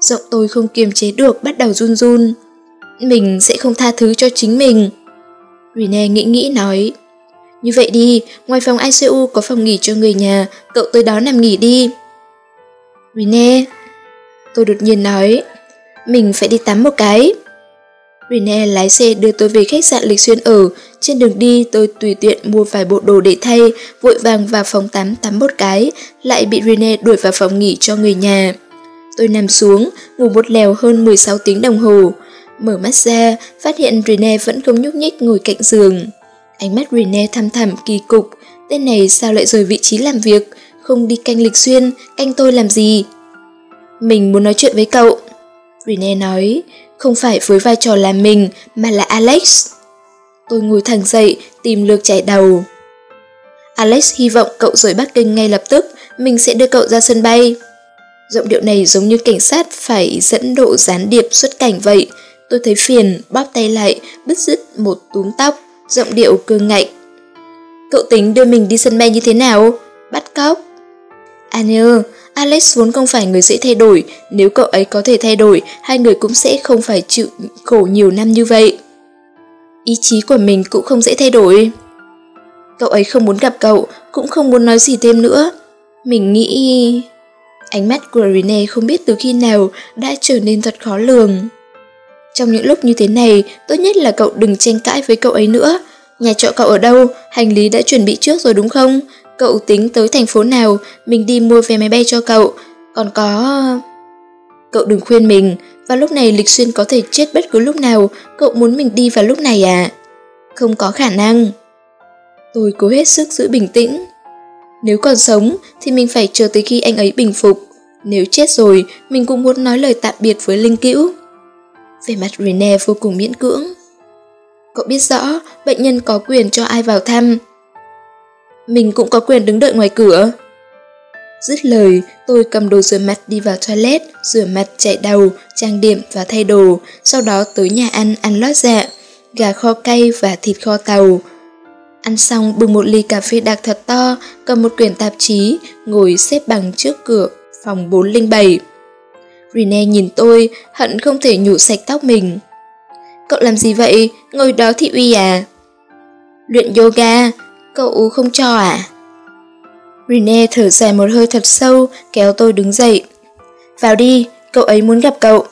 Giọng tôi không kiềm chế được bắt đầu run run. Mình sẽ không tha thứ cho chính mình. Rene nghĩ nghĩ nói. Như vậy đi, ngoài phòng ICU có phòng nghỉ cho người nhà, cậu tới đó nằm nghỉ đi. Rene, tôi đột nhiên nói, mình phải đi tắm một cái. Rene lái xe đưa tôi về khách sạn Lịch Xuyên ở, trên đường đi tôi tùy tiện mua vài bộ đồ để thay, vội vàng vào phòng tắm tắm một cái, lại bị Rene đuổi vào phòng nghỉ cho người nhà. Tôi nằm xuống, ngủ một lèo hơn 16 tiếng đồng hồ. Mở mắt ra, phát hiện Rene vẫn không nhúc nhích ngồi cạnh giường. Ánh mắt Rene thăm thẳm kỳ cục, tên này sao lại rời vị trí làm việc, không đi canh lịch xuyên, canh tôi làm gì? Mình muốn nói chuyện với cậu. Rene nói, không phải với vai trò là mình, mà là Alex. Tôi ngồi thẳng dậy, tìm lược chảy đầu. Alex hy vọng cậu rời Bắc Kinh ngay lập tức, mình sẽ đưa cậu ra sân bay. Giọng điệu này giống như cảnh sát phải dẫn độ gián điệp xuất cảnh vậy. Tôi thấy phiền, bóp tay lại, bứt rứt một túm tóc, giọng điệu cương ngạnh. Cậu tính đưa mình đi sân bay như thế nào? Bắt cóc? À Anne, Alex vốn không phải người dễ thay đổi, nếu cậu ấy có thể thay đổi, hai người cũng sẽ không phải chịu khổ nhiều năm như vậy. Ý chí của mình cũng không dễ thay đổi. Cậu ấy không muốn gặp cậu, cũng không muốn nói gì thêm nữa. Mình nghĩ... Ánh mắt của Rene không biết từ khi nào đã trở nên thật khó lường. Trong những lúc như thế này, tốt nhất là cậu đừng tranh cãi với cậu ấy nữa. Nhà trọ cậu ở đâu? Hành lý đã chuẩn bị trước rồi đúng không? Cậu tính tới thành phố nào, mình đi mua vé máy bay cho cậu. Còn có... Cậu đừng khuyên mình, vào lúc này Lịch Xuyên có thể chết bất cứ lúc nào, cậu muốn mình đi vào lúc này à? Không có khả năng. Tôi cố hết sức giữ bình tĩnh. Nếu còn sống thì mình phải chờ tới khi anh ấy bình phục. Nếu chết rồi, mình cũng muốn nói lời tạm biệt với Linh Cữu. Về mặt Rene vô cùng miễn cưỡng. Cậu biết rõ bệnh nhân có quyền cho ai vào thăm. Mình cũng có quyền đứng đợi ngoài cửa. Dứt lời, tôi cầm đồ rửa mặt đi vào toilet, rửa mặt chạy đầu, trang điểm và thay đồ, sau đó tới nhà ăn ăn lót dạ, gà kho cay và thịt kho tàu. Ăn xong bưng một ly cà phê đặc thật to, cầm một quyển tạp chí, ngồi xếp bằng trước cửa phòng 407. Rene nhìn tôi, hận không thể nhủ sạch tóc mình. Cậu làm gì vậy? Ngồi đó thị uy à? Luyện yoga, cậu không cho à? Rene thở dài một hơi thật sâu, kéo tôi đứng dậy. Vào đi, cậu ấy muốn gặp cậu.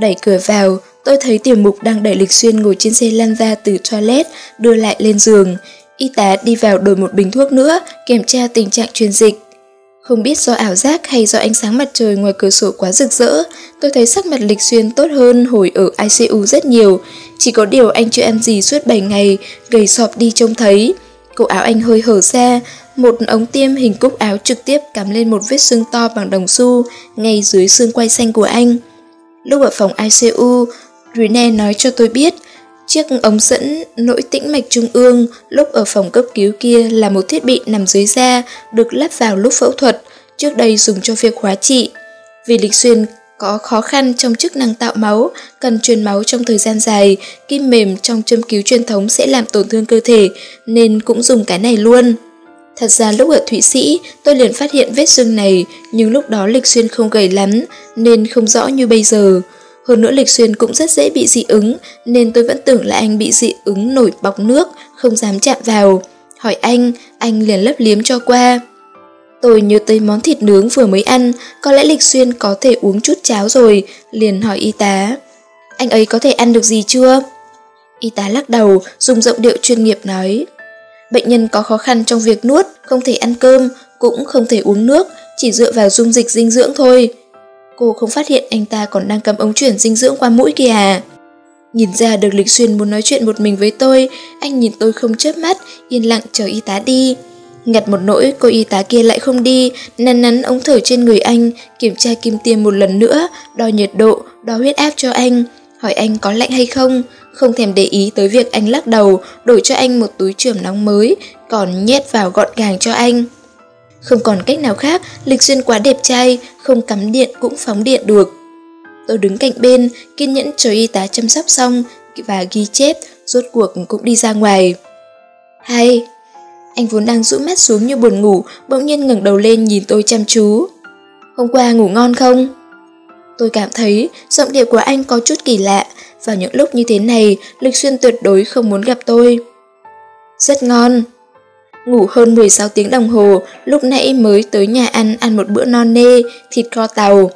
Đẩy cửa vào, tôi thấy tiểu mục đang đẩy lịch xuyên ngồi trên xe lăn ra từ toilet, đưa lại lên giường. Y tá đi vào đổi một bình thuốc nữa, kiểm tra tình trạng truyền dịch. Không biết do ảo giác hay do ánh sáng mặt trời ngoài cửa sổ quá rực rỡ, tôi thấy sắc mặt Lịch Xuyên tốt hơn hồi ở ICU rất nhiều. Chỉ có điều anh chưa ăn gì suốt 7 ngày, gầy sọp đi trông thấy. Cổ áo anh hơi hở ra, một ống tiêm hình cúc áo trực tiếp cắm lên một vết sưng to bằng đồng xu ngay dưới xương quay xanh của anh. Lúc ở phòng ICU, Rene nói cho tôi biết chiếc ống dẫn nội tĩnh mạch trung ương lúc ở phòng cấp cứu kia là một thiết bị nằm dưới da được lắp vào lúc phẫu thuật, trước đây dùng cho việc hóa trị. Vì Lịch Xuyên có khó khăn trong chức năng tạo máu, cần truyền máu trong thời gian dài, kim mềm trong châm cứu truyền thống sẽ làm tổn thương cơ thể, nên cũng dùng cái này luôn. Thật ra lúc ở Thụy Sĩ, tôi liền phát hiện vết sưng này, nhưng lúc đó Lịch Xuyên không gầy lắm, nên không rõ như bây giờ. Hơn nữa Lịch Xuyên cũng rất dễ bị dị ứng, nên tôi vẫn tưởng là anh bị dị ứng nổi bọc nước, không dám chạm vào. Hỏi anh, anh liền lấp liếm cho qua. Tôi nhớ tới món thịt nướng vừa mới ăn, có lẽ Lịch Xuyên có thể uống chút cháo rồi, liền hỏi y tá. Anh ấy có thể ăn được gì chưa? Y tá lắc đầu, dùng giọng điệu chuyên nghiệp nói. Bệnh nhân có khó khăn trong việc nuốt, không thể ăn cơm, cũng không thể uống nước, chỉ dựa vào dung dịch dinh dưỡng thôi. Cô không phát hiện anh ta còn đang cầm ống chuyển dinh dưỡng qua mũi kìa à. Nhìn ra được Lịch Xuyên muốn nói chuyện một mình với tôi, anh nhìn tôi không chớp mắt, yên lặng chờ y tá đi. Ngặt một nỗi cô y tá kia lại không đi, nắn nắn ống thở trên người anh, kiểm tra kim tiêm một lần nữa, đo nhiệt độ, đo huyết áp cho anh, hỏi anh có lạnh hay không, không thèm để ý tới việc anh lắc đầu, đổi cho anh một túi trường nóng mới, còn nhét vào gọn gàng cho anh. Không còn cách nào khác, Lịch Xuyên quá đẹp trai, không cắm điện cũng phóng điện được. Tôi đứng cạnh bên, kiên nhẫn chờ y tá chăm sóc xong và ghi chép, rốt cuộc cũng đi ra ngoài. Hay, anh vốn đang rũ mắt xuống như buồn ngủ, bỗng nhiên ngẩng đầu lên nhìn tôi chăm chú. Hôm qua ngủ ngon không? Tôi cảm thấy giọng điệu của anh có chút kỳ lạ, vào những lúc như thế này, Lịch Xuyên tuyệt đối không muốn gặp tôi. Rất ngon. Ngủ hơn 16 tiếng đồng hồ, lúc nãy mới tới nhà ăn ăn một bữa non nê, thịt kho tàu.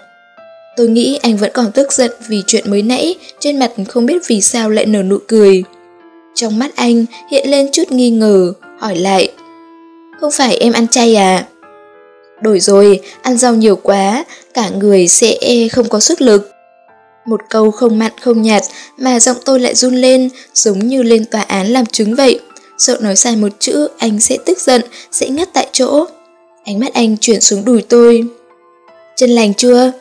Tôi nghĩ anh vẫn còn tức giận vì chuyện mới nãy, trên mặt không biết vì sao lại nở nụ cười. Trong mắt anh hiện lên chút nghi ngờ, hỏi lại. Không phải em ăn chay à? Đổi rồi, ăn rau nhiều quá, cả người sẽ e không có sức lực. Một câu không mặn không nhạt mà giọng tôi lại run lên, giống như lên tòa án làm chứng vậy. Sợ nói sai một chữ, anh sẽ tức giận, sẽ ngất tại chỗ. Ánh mắt anh chuyển xuống đùi tôi. Chân lành chưa?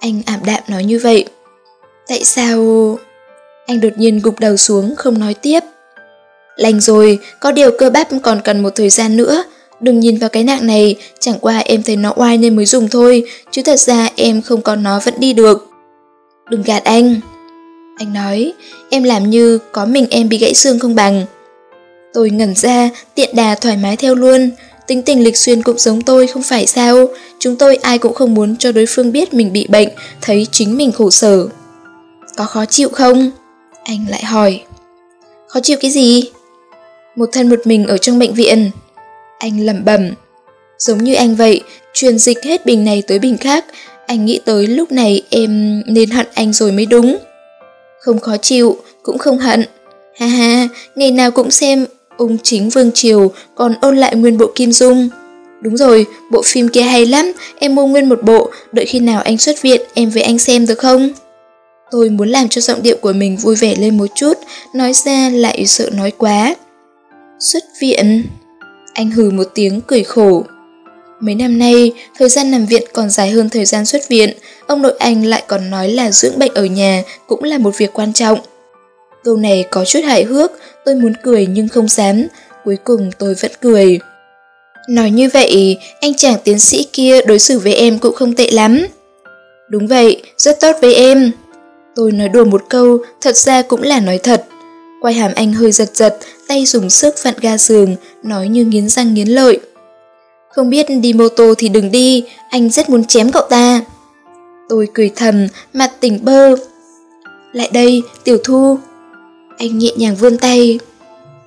Anh ảm đạm nói như vậy. Tại sao... Anh đột nhiên gục đầu xuống không nói tiếp. Lành rồi, có điều cơ bắp còn cần một thời gian nữa. Đừng nhìn vào cái nạng này, chẳng qua em thấy nó oai nên mới dùng thôi, chứ thật ra em không có nó vẫn đi được. Đừng gạt anh. Anh nói, em làm như có mình em bị gãy xương không bằng. Tôi ngẩn ra, tiện đà thoải mái theo luôn. Tính tình lịch xuyên cũng giống tôi không phải sao. Chúng tôi ai cũng không muốn cho đối phương biết mình bị bệnh, thấy chính mình khổ sở. Có khó chịu không? Anh lại hỏi. Khó chịu cái gì? Một thân một mình ở trong bệnh viện. Anh lẩm bẩm. Giống như anh vậy, truyền dịch hết bình này tới bình khác, anh nghĩ tới lúc này em nên hận anh rồi mới đúng. Không khó chịu, cũng không hận. Ha ha, ngày nào cũng xem ung chính Vương Triều còn ôn lại nguyên bộ Kim Dung. Đúng rồi, bộ phim kia hay lắm, em mua nguyên một bộ, đợi khi nào anh xuất viện em với anh xem được không? Tôi muốn làm cho giọng điệu của mình vui vẻ lên một chút, nói ra lại sợ nói quá. Xuất viện? Anh hừ một tiếng cười khổ. Mấy năm nay, thời gian nằm viện còn dài hơn thời gian xuất viện, ông nội anh lại còn nói là dưỡng bệnh ở nhà cũng là một việc quan trọng. Câu này có chút hài hước, tôi muốn cười nhưng không dám, cuối cùng tôi vẫn cười. Nói như vậy, anh chàng tiến sĩ kia đối xử với em cũng không tệ lắm. Đúng vậy, rất tốt với em. Tôi nói đùa một câu, thật ra cũng là nói thật. Quay hàm anh hơi giật giật, tay dùng sức vặn ga giường, nói như nghiến răng nghiến lợi. Không biết đi mô tô thì đừng đi, anh rất muốn chém cậu ta. Tôi cười thầm, mặt tỉnh bơ. Lại đây, tiểu thu. Anh nhẹ nhàng vươn tay.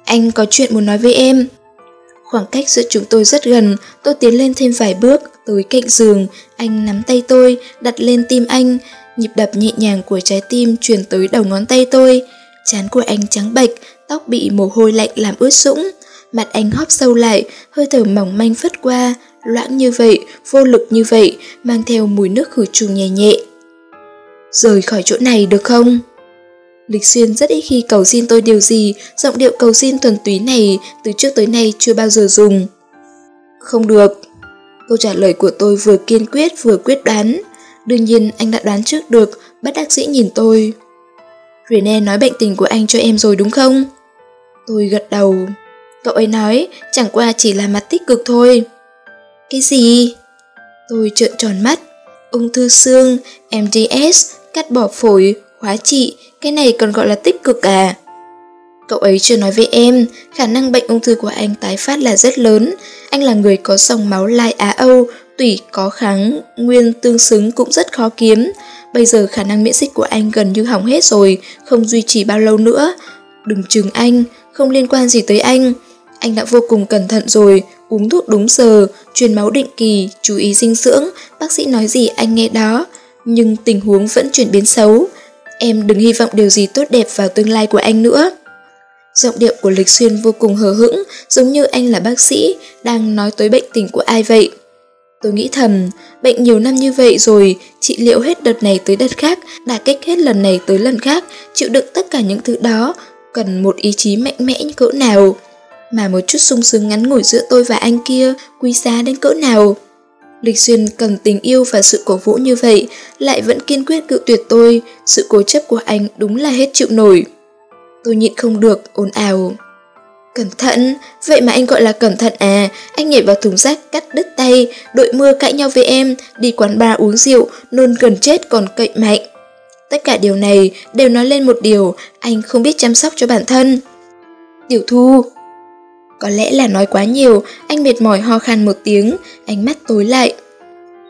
Anh có chuyện muốn nói với em. Khoảng cách giữa chúng tôi rất gần, tôi tiến lên thêm vài bước, tới cạnh giường, anh nắm tay tôi, đặt lên tim anh, nhịp đập nhẹ nhàng của trái tim truyền tới đầu ngón tay tôi. Chán của anh trắng bệch, tóc bị mồ hôi lạnh làm ướt sũng. Mặt anh hóp sâu lại, hơi thở mỏng manh phất qua, loãng như vậy, vô lực như vậy, mang theo mùi nước khử trùng nhẹ nhẹ. Rời khỏi chỗ này được không? Lịch Xuyên rất ít khi cầu xin tôi điều gì, giọng điệu cầu xin thuần túy này từ trước tới nay chưa bao giờ dùng. Không được. Câu trả lời của tôi vừa kiên quyết vừa quyết đoán. Đương nhiên anh đã đoán trước được, bất đắc dĩ nhìn tôi. Rene nói bệnh tình của anh cho em rồi đúng không? Tôi gật đầu. Cậu ấy nói chẳng qua chỉ là mặt tích cực thôi. Cái gì? Tôi trợn tròn mắt. Ung thư xương, MDS, cắt bỏ phổi, hóa trị, cái này còn gọi là tích cực à? Cậu ấy chưa nói với em, khả năng bệnh ung thư của anh tái phát là rất lớn. Anh là người có dòng máu lai Á Âu, tủy có kháng nguyên tương xứng cũng rất khó kiếm. Bây giờ khả năng miễn dịch của anh gần như hỏng hết rồi, không duy trì bao lâu nữa. Đừng chừng anh, không liên quan gì tới anh. Anh đã vô cùng cẩn thận rồi, uống thuốc đúng giờ, truyền máu định kỳ, chú ý dinh dưỡng, bác sĩ nói gì anh nghe đó. Nhưng tình huống vẫn chuyển biến xấu. Em đừng hy vọng điều gì tốt đẹp vào tương lai của anh nữa. Giọng điệu của Lịch Xuyên vô cùng hờ hững, giống như anh là bác sĩ, đang nói tới bệnh tình của ai vậy. Tôi nghĩ thầm, bệnh nhiều năm như vậy rồi, trị liệu hết đợt này tới đợt khác, đả kích hết lần này tới lần khác, chịu đựng tất cả những thứ đó, cần một ý chí mạnh mẽ như cỡ nào. Mà một chút sung sướng ngắn ngủi giữa tôi và anh kia, quý giá đến cỡ nào. Lịch Xuyên cần tình yêu và sự cổ vũ như vậy, lại vẫn kiên quyết cự tuyệt tôi, sự cố chấp của anh đúng là hết chịu nổi. Tôi nhịn không được, ồn ào. Cẩn thận, vậy mà anh gọi là cẩn thận à, anh nhảy vào thùng rác cắt đứt tay, đội mưa cãi nhau với em, đi quán bar uống rượu, nôn gần chết còn cậy mạnh. Tất cả điều này đều nói lên một điều, anh không biết chăm sóc cho bản thân. Tiểu thu có lẽ là nói quá nhiều, anh mệt mỏi ho khan một tiếng, ánh mắt tối lại.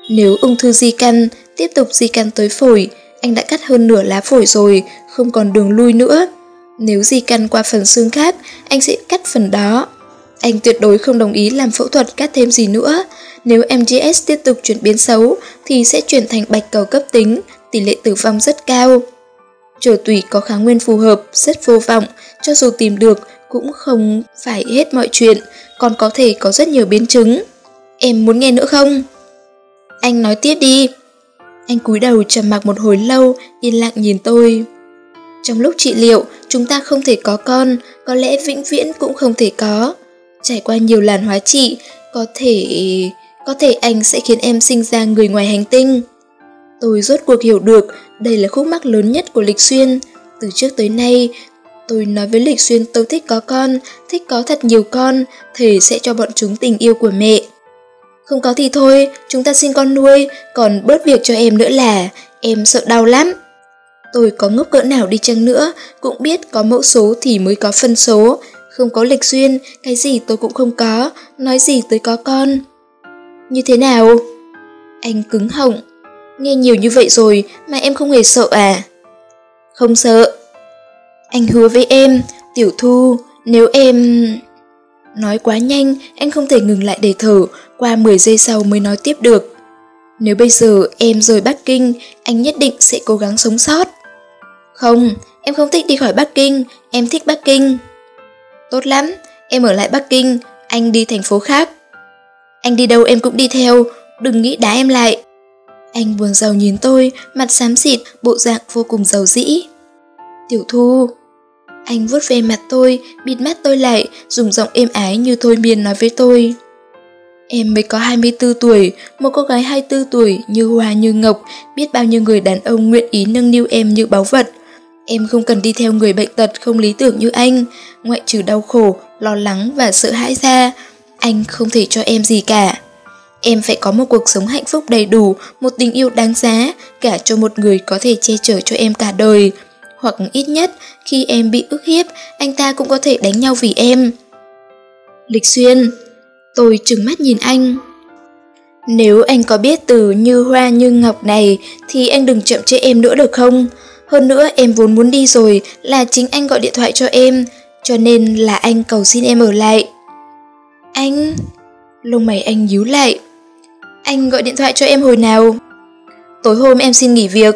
Nếu ung thư di căn, tiếp tục di căn tới phổi, anh đã cắt hơn nửa lá phổi rồi, không còn đường lui nữa. Nếu di căn qua phần xương khác, anh sẽ cắt phần đó. Anh tuyệt đối không đồng ý làm phẫu thuật cắt thêm gì nữa. Nếu MGS tiếp tục chuyển biến xấu, thì sẽ chuyển thành bạch cầu cấp tính, tỷ lệ tử vong rất cao. Trở tủy có kháng nguyên phù hợp, rất vô vọng, cho dù tìm được cũng không phải hết mọi chuyện, còn có thể có rất nhiều biến chứng. Em muốn nghe nữa không? Anh nói tiếp đi. Anh cúi đầu trầm mặc một hồi lâu, yên lặng nhìn tôi. Trong lúc trị liệu, chúng ta không thể có con, có lẽ vĩnh viễn cũng không thể có. Trải qua nhiều làn hóa trị, có thể... có thể anh sẽ khiến em sinh ra người ngoài hành tinh. Tôi rốt cuộc hiểu được đây là khúc mắc lớn nhất của Lịch Xuyên. Từ trước tới nay, tôi nói với Lịch Xuyên tôi thích có con, thích có thật nhiều con, thầy sẽ cho bọn chúng tình yêu của mẹ. Không có thì thôi, chúng ta xin con nuôi, còn bớt việc cho em nữa là em sợ đau lắm. Tôi có ngốc cỡ nào đi chăng nữa, cũng biết có mẫu số thì mới có phân số, không có lịch duyên, cái gì tôi cũng không có, nói gì tới có con. Như thế nào? Anh cứng họng. Nghe nhiều như vậy rồi mà em không hề sợ à? Không sợ. Anh hứa với em, tiểu thu, nếu em... Nói quá nhanh, anh không thể ngừng lại để thở, qua 10 giây sau mới nói tiếp được. Nếu bây giờ em rời Bắc Kinh, anh nhất định sẽ cố gắng sống sót. Không, em không thích đi khỏi Bắc Kinh, em thích Bắc Kinh. Tốt lắm, em ở lại Bắc Kinh, anh đi thành phố khác. Anh đi đâu em cũng đi theo, đừng nghĩ đá em lại. Anh buồn giàu nhìn tôi, mặt xám xịt, bộ dạng vô cùng giàu dĩ. Tiểu thu. Anh vuốt về mặt tôi, bịt mắt tôi lại, dùng giọng êm ái như thôi miên nói với tôi. Em mới có 24 tuổi, một cô gái 24 tuổi như hoa như ngọc, biết bao nhiêu người đàn ông nguyện ý nâng niu em như báu vật. Em không cần đi theo người bệnh tật không lý tưởng như anh, ngoại trừ đau khổ, lo lắng và sợ hãi ra, anh không thể cho em gì cả. Em phải có một cuộc sống hạnh phúc đầy đủ, một tình yêu đáng giá, cả cho một người có thể che chở cho em cả đời. Hoặc ít nhất, khi em bị ức hiếp, anh ta cũng có thể đánh nhau vì em. Lịch Xuyên Tôi trừng mắt nhìn anh. Nếu anh có biết từ như hoa như ngọc này thì anh đừng chậm chế em nữa được không? Hơn nữa em vốn muốn đi rồi là chính anh gọi điện thoại cho em, cho nên là anh cầu xin em ở lại. Anh... Lông mày anh nhíu lại. Anh gọi điện thoại cho em hồi nào? Tối hôm em xin nghỉ việc.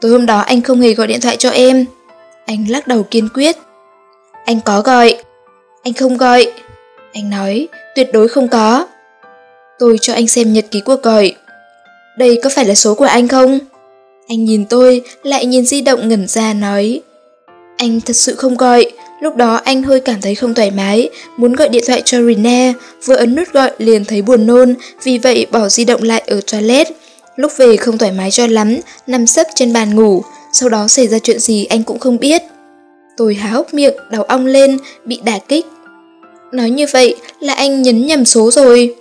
Tối hôm đó anh không hề gọi điện thoại cho em. Anh lắc đầu kiên quyết. Anh có gọi. Anh không gọi. Anh nói, tuyệt đối không có. Tôi cho anh xem nhật ký cuộc gọi. Đây có phải là số của anh không? Anh nhìn tôi, lại nhìn di động ngẩn ra nói. Anh thật sự không gọi, lúc đó anh hơi cảm thấy không thoải mái, muốn gọi điện thoại cho Rene, vừa ấn nút gọi liền thấy buồn nôn, vì vậy bỏ di động lại ở toilet. Lúc về không thoải mái cho lắm, nằm sấp trên bàn ngủ, sau đó xảy ra chuyện gì anh cũng không biết. Tôi há hốc miệng, đầu ong lên, bị đả kích. Nói như vậy là anh nhấn nhầm số rồi.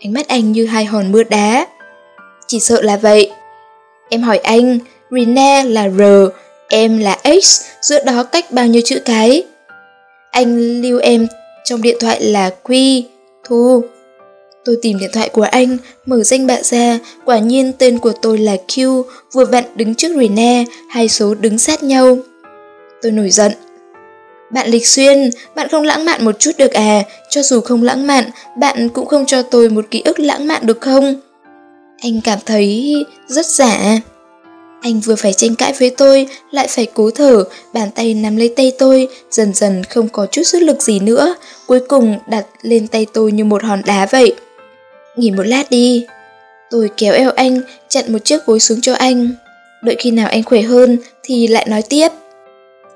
Ánh mắt anh như hai hòn mưa đá. Chỉ sợ là vậy. Em hỏi anh, Rina là R, em là X, giữa đó cách bao nhiêu chữ cái? Anh lưu em trong điện thoại là Q, Thu. Tôi tìm điện thoại của anh, mở danh bạ ra, quả nhiên tên của tôi là Q, vừa vặn đứng trước Rene, hai số đứng sát nhau. Tôi nổi giận. Bạn Lịch Xuyên, bạn không lãng mạn một chút được à, cho dù không lãng mạn, bạn cũng không cho tôi một ký ức lãng mạn được không? Anh cảm thấy rất giả. Anh vừa phải tranh cãi với tôi, lại phải cố thở, bàn tay nắm lấy tay tôi, dần dần không có chút sức lực gì nữa, cuối cùng đặt lên tay tôi như một hòn đá vậy. Nghỉ một lát đi. Tôi kéo eo anh, chặn một chiếc gối xuống cho anh. Đợi khi nào anh khỏe hơn thì lại nói tiếp.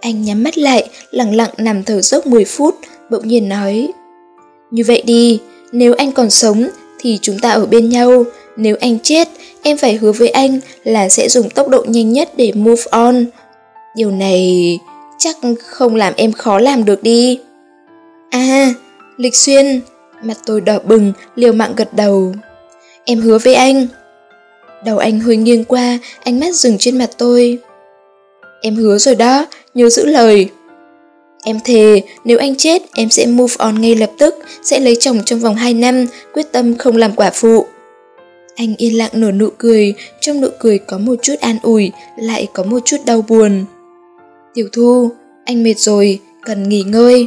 Anh nhắm mắt lại, lặng lặng nằm thở dốc 10 phút, bỗng nhiên nói. Như vậy đi, nếu anh còn sống thì chúng ta ở bên nhau, nếu anh chết, em phải hứa với anh là sẽ dùng tốc độ nhanh nhất để move on. Điều này chắc không làm em khó làm được đi. À, Lịch Xuyên, mặt tôi đỏ bừng, liều mạng gật đầu. Em hứa với anh. Đầu anh hơi nghiêng qua, ánh mắt dừng trên mặt tôi. Em hứa rồi đó, nhớ giữ lời. Em thề, nếu anh chết, em sẽ move on ngay lập tức, sẽ lấy chồng trong vòng 2 năm, quyết tâm không làm quả phụ. Anh yên lặng nở nụ cười, trong nụ cười có một chút an ủi, lại có một chút đau buồn. Tiểu Thu, anh mệt rồi, cần nghỉ ngơi.